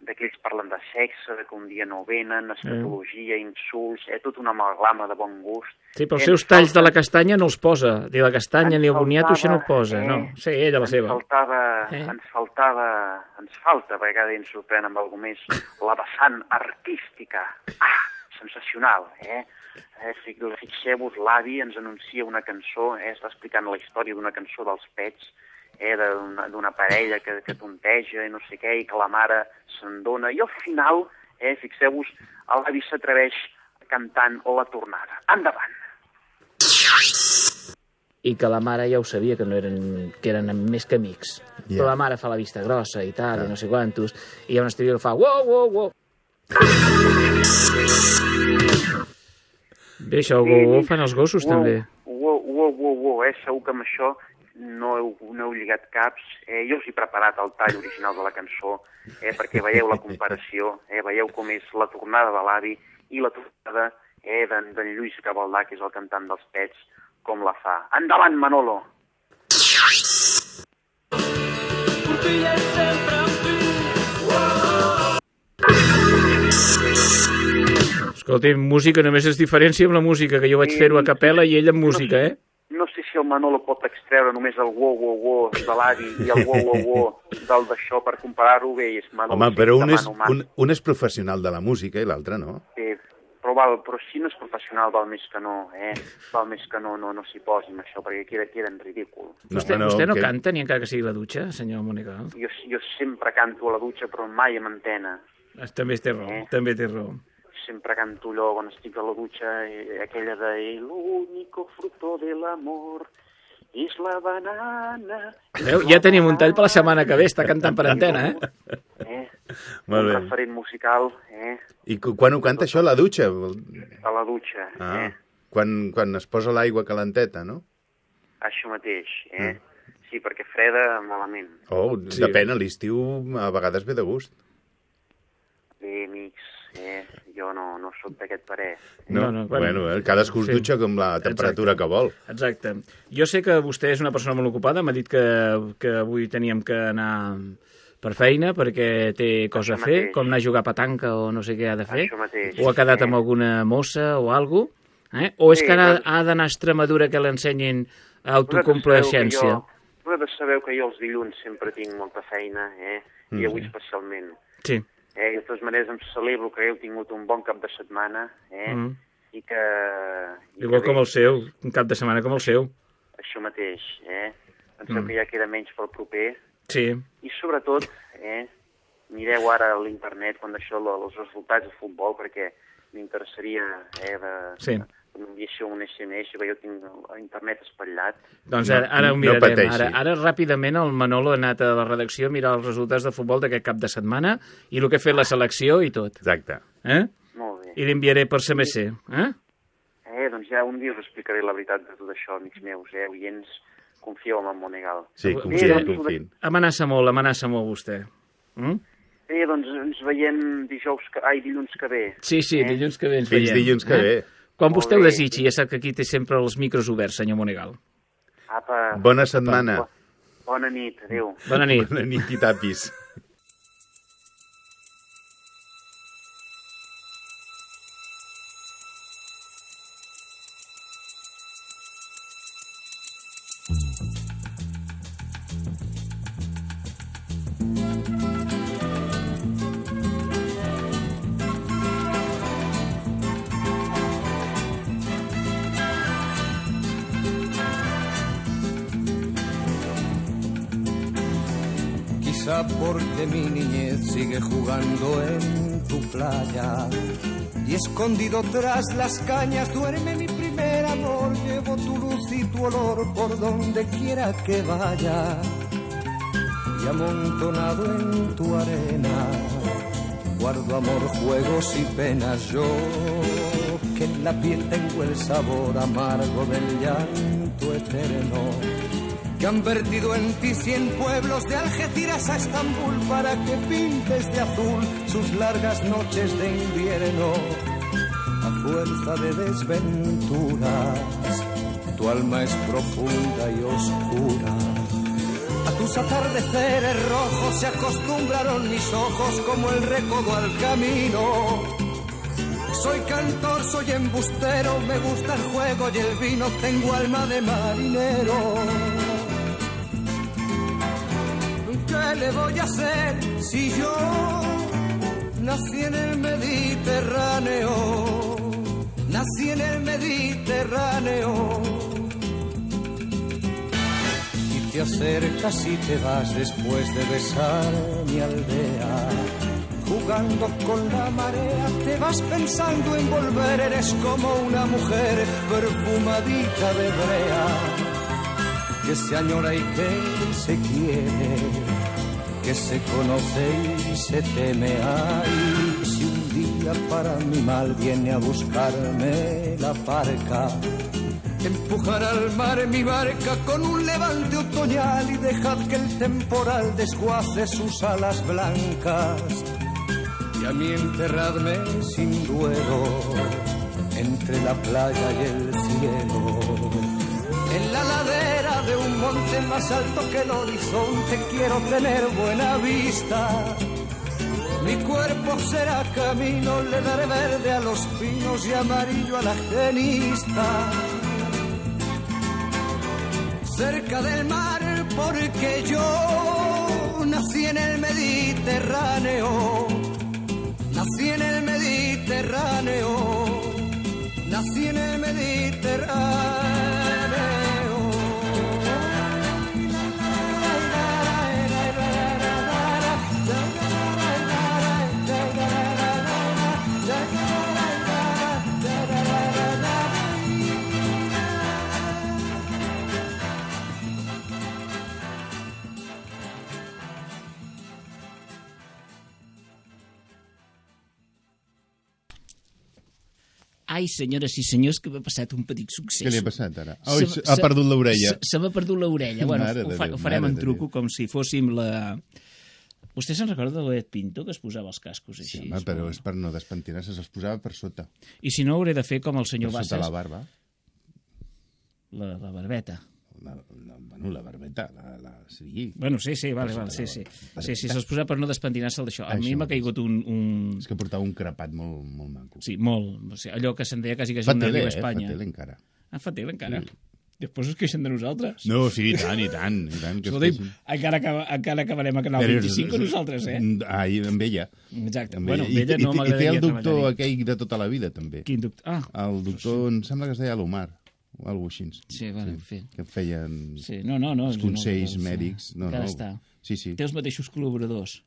de que ells parlen de sexe, de que un dia no venen, escatologia, insults, eh, tota una amalgama de bon gust. Sí, però els Eh, seus talls de falta- la castanya no els posa. Ni la castanya Ens ni el boniato, això no ho posa. eh, No, sí, ella la ens seva. Faltava, Eh. Ens faltava, ens falta, a vegades ens sorprèn amb alguna més, *laughs* la vessant artística. Ah, sensacional, eh? eh fi- Fixeu-vos, l'avi ens anuncia una cançó, eh, està explicant la història d'una cançó dels pets, eh, d'una d'una parella que, que tonteja i no sé què, i que la mare se'n dona. I al final, eh, fixeu-vos, l'avi s'atreveix cantant la tornada. Endavant! I que la mare ja ho sabia, que no eren, que eren més que amics. Ja. Però la mare fa la vista grossa i tal, i no sé quantos, i hi ha una estrella que fa uou, uou, uou. Bé, això, uou, uou, fan els gossos, també. Uou, uou, uou, uou, eh? Segur que amb això no heu, no heu lligat caps. Eh, jo us he preparat el tall original de la cançó eh, perquè veieu la comparació, eh, veieu com és la tornada de l'avi i la tornada eh, d'en Lluís Cabaldà, que és el cantant dels Pets, com la fa. Endavant, Manolo! Escolti, música només es diferència amb la música, que jo vaig fer-ho a capella i ell amb música, eh? No sé si el Manolo pot extreure només el wo, wo, wo de l'avi i el wo, wo, wo del d'això per comparar-ho bé. És Manolo, Home, sí, però un és, un, un és professional de la música i l'altre no. Eh, però, val, però si no és professional val més que no, eh? Val més que no, no, no s'hi posi amb això, perquè queda, queda en ridícul. Vostè no, vostè no canta ni encara que sigui la dutxa, senyor Monegal? Jo, jo sempre canto a la dutxa, però mai amb antena. També té raó, Eh? també té raó. Sempre canto allò quan estic a la dutxa, aquella de El único fruto del amor és la banana. Veu, ja tenim un tall per la setmana que ve, està cantant per antena, eh? Eh? Molt un bé. referent musical, eh? I quan ho canta això, a la dutxa? A la dutxa, Ah, eh? quan, quan es posa l'aigua calenteta, no? Això mateix, eh? Mm. Sí, perquè freda, malament. Oh, Sí. sí. depèn, a l'estiu a vegades ve de gust. Bé, amics, eh? Jo no, no sóc d'aquest parer. No, No, no, bueno, bueno, eh, cadascú es sí. dutxa com la temperatura que vol. Exacte. Jo sé que vostè és una persona molt ocupada, m'ha dit que, que avui teníem que anar per feina perquè té cosa a fer, mateix. com anar a jugar a petanca o no sé què ha de fer, o ha quedat amb alguna mossa o alguna cosa, eh? o és Sí, que ha, doncs- ha d'anar a Extremadura que l'ensenyin jo- Vosaltres sabeu que jo els dilluns sempre tinc molta feina, eh? I Mm. avui especialment. Sí. Eh? De totes maneres em celebro que heu tingut un bon cap de setmana, eh? Mm. I que... I Igual que com el seu, un cap de setmana com el seu. Això mateix, eh? Penseu Mm. que ja queda menys pel proper. Sí. I sobretot, eh, mireu ara a l'internet quan això, els resultats de futbol, perquè m'interessaria eh, de, Sí. M'enviéssiu un SMS, perquè jo tinc internet espatllat. Doncs ara, ara ho no mirarem. pateixi. ara, ara ràpidament el Manolo ha anat a la redacció a mirar els resultats de futbol d'aquest cap de setmana i el que ha fet la selecció i tot. Exacte. Eh? Molt bé. I l'enviaré per CMC. Eh? Eh, doncs ja un dia us explicaré la veritat de tot això, amics meus, eh, oients, confieu en el Monegal. Sí, Vostè confiem, confiem. Amenaça molt, amenaça molt vostè. Mm? Eh, doncs ens veiem dijous, que... ai, dilluns que ve. Sí, sí, dilluns que ve ens Fins veiem. dilluns que ve. Quan vostè ho desitgi, ja sap que aquí té sempre els micros oberts, senyor Monegal. Apa, Bona setmana. bona nit, adéu. Bona nit. Bona nit i tapis. Porque mi niñez sigue jugando en tu playa y escondido tras las cañas duerme mi primer amor. Llevo tu luz y tu olor por donde quiera que vaya y amontonado en tu arena guardo amor, juegos y penas. Yo que en la piel tengo el sabor amargo del llanto eterno que han vertido en ti cien pueblos de Algeciras a Estambul para que pintes de azul sus largas noches de invierno. A fuerza de desventuras, tu alma es profunda y oscura. A tus atardeceres rojos se acostumbraron mis ojos como el recodo al camino. Soy cantor, soy embustero, me gusta el juego y el vino, tengo alma de marinero. ¿Qué le voy a hacer si yo nací en el Mediterráneo? Nací en el Mediterráneo. Y te acercas y te vas después de besar mi aldea. Jugando con la marea, te vas pensando en volver, eres como una mujer perfumadita de brea que se añora y que se quiere, que se conoce y se teme. Ay, si un día para mi mal viene a buscarme la parca, Empujar al mar mi barca con un levante otoñal y dejad que el temporal desguace sus alas blancas. Y a mí enterradme sin duelo entre la playa y el cielo. En la ladera de un monte más alto que el horizonte quiero tener buena vista. Mi cuerpo será camino, le daré verde a los pinos y amarillo a la genista. Cerca del mar, porque yo nací en el Mediterráneo. Nací en el Mediterráneo. Nací en el Mediterráneo. Ai, senyores i senyors, que m'ha passat un petit succés. Què li ha passat ara? Oi, ha perdut l'orella. Se, se m'ha perdut l'orella. Bueno, Mare ho, fa, Déu, ho farem en truco com si fóssim la... Vostè se'n recorda de l'Ed Pinto, que es posava els cascos així? Sí, home, però és per no despentinar-se, se'ls posava per sota. I si no, hauré de fer com el senyor per sota Bassas... la barba. La, la barbeta. La, la, bueno, la barbeta, la, la, sí. Bueno, sí, sí, vale, vale, sí, sí. Sí, sí, se'ls posava per no despentinar-se d'això. A mi m'ha caigut un, un... És que portava un crepat molt, molt maco. Sí, molt. O sigui, allò que se'n deia quasi que Fa una arriba a eh? Espanya. Fa tele encara. Ah, fa tele encara? Sí. Després es queixen de nosaltres. No, sí, i tant, i tant. I tant que es Escolti'm, queixin. encara, acaba, encara acabarem a Canal Però- 25 amb nosaltres, eh? Ai, amb ella. Exacte. Amb Bueno, ella. I, amb ella i, no i, I té m'agradaria el doctor aquell de tota la vida, també. Quin doctor? Ah. El doctor, em sembla que es deia l'Omar, alguna cosa així. Sí, bueno, en fi. Que feien Sí, no, no, no. els no, consells no, mèdics. No, Encara no. està. Sí, sí. Té els mateixos col·laboradors.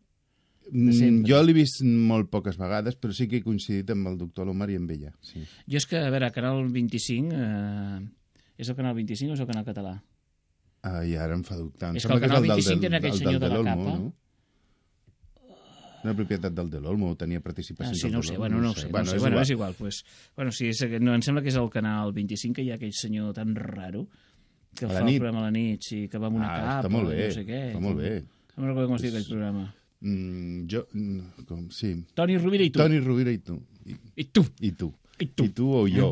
Mm. Jo l'he vist molt poques vegades, però sí que he coincidit amb el doctor Lomar i amb ella. Sí. Jo és que, a veure, Canal 25... Eh, és el Canal 25 o és el Canal català? Ah, I ara em fa dubtar. Em És que el Canal és el 25 del, tenen aquell el senyor del de la capa. No? Una propietat del Del Olmo, tenia Ah, participacions sí, no ho sé, bueno, no ho sé. Bueno, no sé. bueno, és igual, pues. Bueno, sí, és, no, em sembla que és el Canal 25 que hi ha aquell senyor tan raro que fa nit. el programa a la nit, sí, que va amb una Ah, capa, està molt bé, no sé què. està molt bé. No me'n recordo com es diu aquell programa. Mm, jo, mm, com, sí. Toni Rovira i tu. Toni Rovira i tu. I, I tu. I tu. I tu. I tu o jo.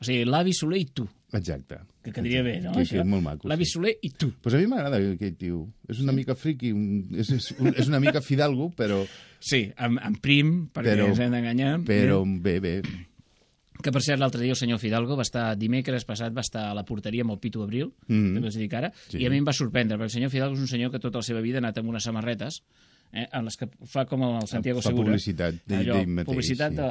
O sigui, l'avi Soler i tu. Exacte. Que quedaria bé, no? Això? que és molt maco. L'avi sí. Soler i tu. Pues a mi m'agrada aquell tio. És una mica friqui, un, és, és, un, és una mica fidalgo, però... Sí, en, en prim, perquè Però- ens hem d'enganyar. Però bé, bé. Que, per cert, l'altre dia el senyor Fidalgo va estar, dimecres passat, va estar a la porteria amb el Pitu Abril, Mhm. també els dic ara, Sí. i a mi em va sorprendre, perquè el senyor Fidalgo és un senyor que tota la seva vida ha anat amb unes samarretes, eh, en les que fa com el Santiago Fa Segura. publicitat d'ell- Allò, d'ell mateix, publicitat sí. de,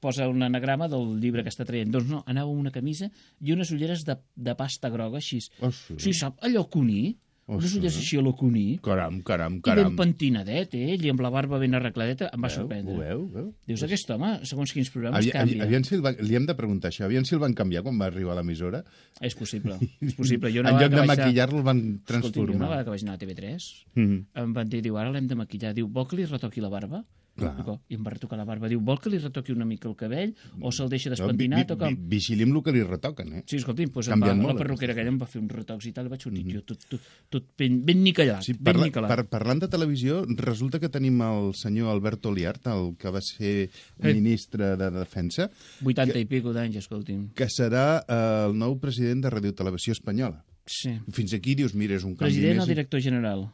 posa un anagrama del llibre que està traient. Doncs no, anava una camisa i unes ulleres de, de pasta groga, així. Oh, sí. Sí, sap, allò cuní, Oh, unes sí. ulleres així a lo cuní, Caram, caram, i ben caram. pentinadet, ell, i amb la barba ben arregladeta, em va Veu? sorprendre. Ho veu? veu? Dius, aquest home, segons quins programes, Avi, avi, canvia. aviam si el va, li hem de preguntar això. Aviam si el van canviar quan va arribar a l'emissora. És possible, *laughs* és possible. Jo en lloc de maquillar-lo el van Escolti'm, jo una transformar. vegada que vaig anar a TV3, Mhm. em van dir, diu, ara l'hem de maquillar. Diu, vol que li retoqui la barba? Clar. I em va retocar la barba. Diu, vol que li retoqui una mica el cabell? O se'l deixa Vi- despentinat? vi- o com? vi- Vigilem el que li retoquen, eh? Sí, escolti'm, doncs em va, Canvien la molt, perruquera aquella em va fer uns retocs i tal, i vaig sortir jo tot, tot, tot ben, ben niquellat, Sí, ben parla, niquelat. par, parlant de televisió, resulta que tenim el senyor Alberto Liart, el que va ser Eh. ministre de Defensa, 80 i pico d'anys, escolti'm. que serà eh, el nou president de Radio Televisió Espanyola. Sí. Fins aquí dius, mira, és un canvi President més... o director general?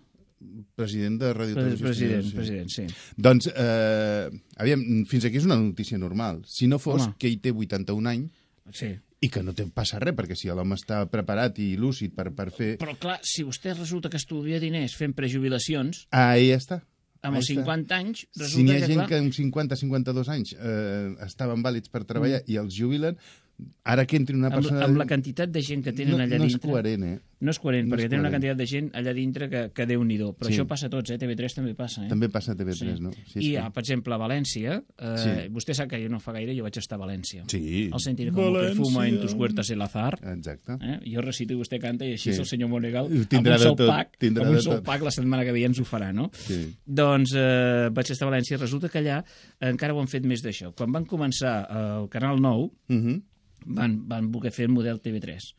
President de Radio Pre- Televisió president, Espanyola, president, sí. Doncs, eh, aviam, fins aquí és una notícia normal. Si no fos Home. que ell té 81 anys Sí. i que no té passa res, perquè si l'home està preparat i lúcid per, per fer... Però clar, si vostè resulta que estudia diners fent prejubilacions, Ahí està. amb els està. 50 anys, Si n'hi resulta ha que, gent clar, que amb 50-52 anys eh, estaven vàlids per treballar Mm. i els jubilen, ara que entri una amb, persona... amb la quantitat de gent que tenen no, allà no dintre... és coherent, eh? No és coherent, No perquè tenen una quantitat de gent allà dintre que, que déu-n'hi-do. Però Sí. això passa a tots, eh? TV3 també passa, eh? També passa a TV3, no? Sí, I, ah, per exemple, a València, eh, Sí. vostè sap que jo no fa gaire, jo vaig estar a València. Sí. El sentir com que València. fuma en tus huertas el azar. Exacte. Eh? Jo recito i vostè canta i així Sí. el senyor Monegal Ho tindrà amb un de sol tot, pack, tindrà amb un sol pack la setmana que ve ja ens ho farà, no? Sí. Doncs eh, vaig estar a València i resulta que allà encara ho han fet més d'això. Quan van començar eh, el Canal 9, Uh -huh. Van, van voler fer el model TV3.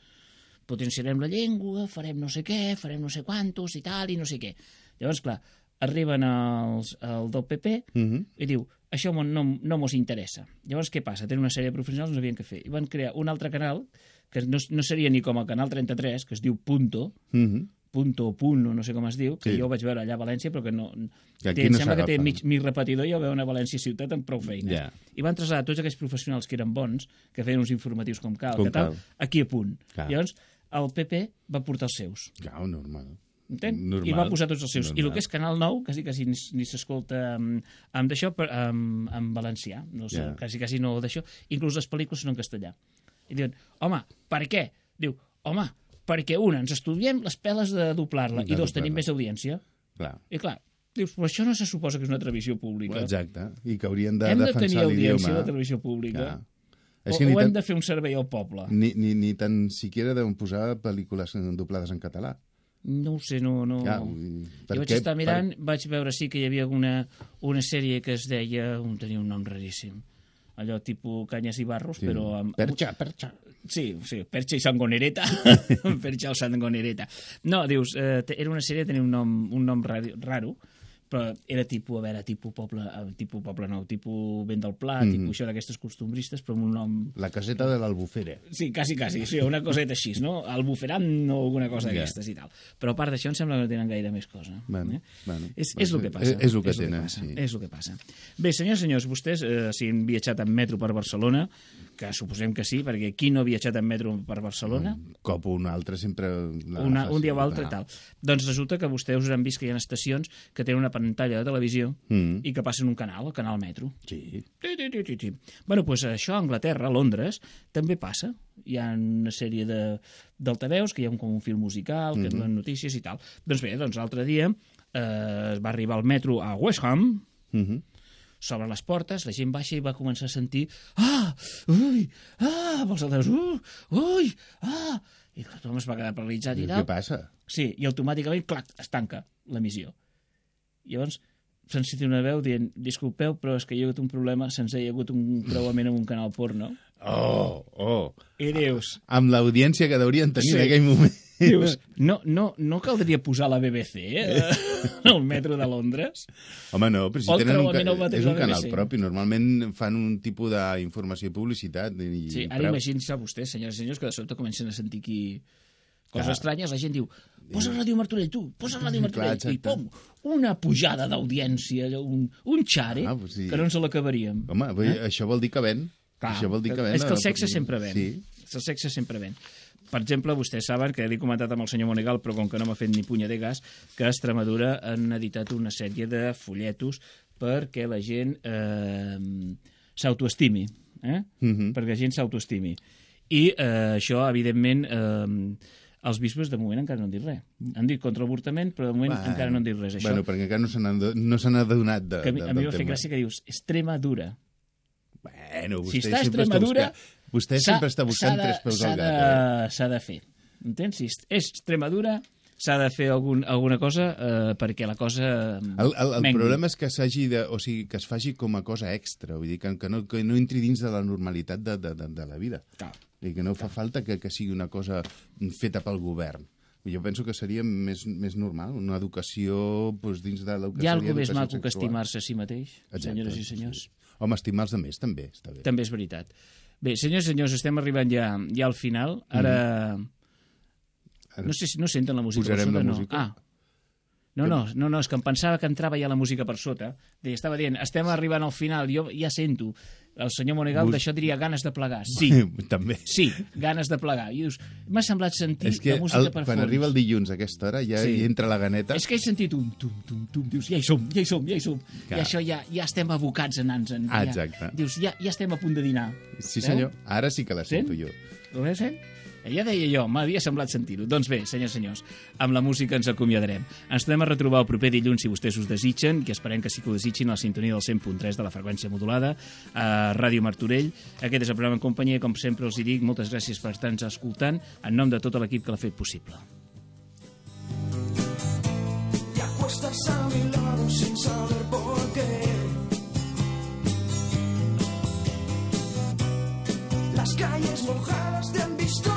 Potenciarem la llengua, farem no sé què, farem no sé quantos i tal, i no sé què. Llavors, clar, arriben els, el del PP Mhm. i diu, això no, no mos interessa. Llavors, què passa? Tenen una sèrie de professionals, no sabien què fer. I van crear un altre canal, que no, no seria ni com el Canal 33, que es diu Punto, Mhm. Punto Punt, o no sé com es diu, que Sí. jo ho vaig veure allà a València, però que no... Que té, no sembla que té mig, mig repetidor i jo veu a València ciutat amb prou feines. Ja. I van traslladar tots aquells professionals que eren bons, que feien uns informatius com cal, Com que tal, cal. aquí a punt. Clar. Llavors, el PP va portar els seus. Clar, normal. Entén? Normal. I va posar tots els seus. I el Normal. que és Canal 9, quasi, quasi ni, ni s'escolta amb, amb d'això, amb, amb valencià. No sé, Ja. quasi, quasi no d'això. Inclús les pel·lícules són en castellà. I diuen, home, per què? Diu, home, perquè una, ens estudiem les peles de doblar-la, De i dos, tenim més audiència. Clar. I clar, dius, però això no se suposa que és una televisió pública. Exacte. I que haurien de Hem de tenir defensar audiència l'idioma. de televisió pública. Clar. O, que o ni hem tan, de fer un servei al poble. ni, ni, ni tan siquiera deuen posar pel·lícules doblades en català. No ho sé, no... no... Ja, per jo vaig què? estar mirant, vaig veure sí que hi havia una, una sèrie que es deia, un, tenia un nom raríssim, allò tipus Canyes i Barros, Sí. però amb... Perxa, perxa. Sí, sí, Perxa i Sangonereta. *laughs* Perxa o Sangonereta. No, dius, eh, era una sèrie que tenia un nom, un nom raro, raro però era tipus, a veure, tipus poble, eh, tipus poble nou, tipus vent del pla, Mhm. tipus això d'aquestes costumbristes, però amb un nom La caseta de l'Albufera. Sí, quasi, quasi, sí, una coseta així, no? El buferant o alguna cosa Ja. d'aquestes i tal. Però a part d'això em sembla que no tenen gaire més cosa. Bueno, eh? bueno. És, Bueno, és el que passa. és- és el que és tenen, passa, sí. És el que passa. Bé, senyors senyors, vostès, eh, si han viatjat en metro per Barcelona, que suposem que sí, perquè qui no ha viatjat en metro per Barcelona? Un cop o un altre sempre... Una, un dia o altre clar. tal. Doncs resulta que vostès us han vist que hi ha estacions que tenen una pantalla de televisió Mm. i que passen un canal, el canal metro. Sí. Ti, ti, ti, ti, ti. Bueno, doncs això a Anglaterra, a Londres, també passa. Hi ha una sèrie de- d'altaveus, que hi ha un, com un film musical, que Mhm. donen notícies i tal. Doncs bé, doncs l'altre dia eh, va arribar el metro a West Ham, Mhm. S'obren les portes, la gent baixa i va començar a sentir ah, ui, ah, amb els altaveus, uh, ui, ah, i tothom es va quedar paralitzat i Què tal. passa? Sí, i automàticament, clac, es tanca l'emissió. Llavors, se'n sentit una veu dient, disculpeu, però és que hi ha hagut un problema, se'ns ha hagut un creuament amb un canal porno. Oh, oh. I dius... Amb l'audiència que deurien tenir Sí. en aquell moment. Dius, *laughs* no, no, no caldria posar la BBC eh, al metro de Londres? Home, no, però si O tenen un, ca- és un canal propi. Normalment fan un tipus d'informació i publicitat. I, Sí, ara imaginin-se vostès, senyors i senyors, que de sobte comencen a sentir aquí coses Clar. estranyes, la gent diu, posa Ràdio Martorell, tu, posa Ràdio *laughs* Clar, Martorell, i exacte. pum, una pujada d'audiència, un, un xare, Ah, pues sí. que no ens l'acabaríem. Home, dir, això vol dir que ven. Clar, això vol dir que ven. és que el sexe sempre ven. Sí. El sexe sempre ven. Per exemple, vostès saben que l'he comentat amb el senyor Monegal, però com que no m'ha fet ni punya de gas, que a Extremadura han editat una sèrie de folletos perquè la gent eh, s'autoestimi. Eh? Mhm. Perquè la gent s'autoestimi. I eh, això, evidentment, eh, els bisbes de moment encara no han dit res. Han dit contra l'avortament, però de moment Bueno, encara no han dit res. Això, Bueno, perquè encara no se n'han no n'ha adonat de, que a mi, de, a mi fet tema. gràcia que dius Extremadura. Bueno, si vostè està a Extremadura... vostè sempre està buscant de- tres peus al gat, eh? S'ha de fer. Entens? Si és Extremadura, s'ha de fer algun, alguna cosa eh, perquè la cosa El, el, el mengui. problema és que s'hagi de, o sigui, que es faci com a cosa extra, vull dir, que, que, no, que no entri dins de la normalitat de, de, de, de la vida. Clar. I que no fa falta que, que sigui una cosa feta pel govern. Jo penso que seria més, més normal, una educació doncs, dins de la Hi ha alguna més maco que estimar-se a si mateix, Exacte, senyores i senyors? Sí. Home, estimar els altres també, està bé. També és veritat. Bé, senyors i senyors, estem arribant ja, ja al final. Ara... Ara- No sé si no senten la música Posarem la no. música? Ah, no, no, no, no, és que em pensava que entrava ja la música per sota. Deia, estava dient, estem arribant al final, jo ja sento. El senyor Monegal d'això diria ganes de plegar. Sí, *laughs* també. sí, ganes de plegar. I dius, m'ha semblat sentir És que la música el, per quan fons. arriba el dilluns a aquesta hora ja Sí. hi entra la ganeta. És que he sentit un tum, tum, tum, dius, ja hi som, ja hi som, ja hi som. Clar. I això ja, ja estem abocats a anar-nos-en. Ah, ja, exacte. Dius, ja, ja estem a punt de dinar. Sí, Veu? senyor. Ara sí que la Sent? sento jo. Ho veus, eh? Ja deia jo, m'havia semblat sentir-ho. Doncs bé, senyors senyors, amb la música ens acomiadarem. Ens tornem a retrobar el proper dilluns si vostès us desitgen, que esperem que sí que ho desitgin a la sintonia del 100.3 de la freqüència modulada, a Ràdio Martorell. Aquest és el programa en companyia, com sempre els hi dic, moltes gràcies per estar-nos escoltant, en nom de tot l'equip que l'ha fet possible. y acuestas a mi lado sin saber por qué. Las calles mojadas te han visto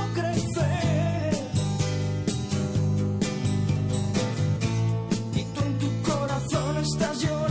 estás llorando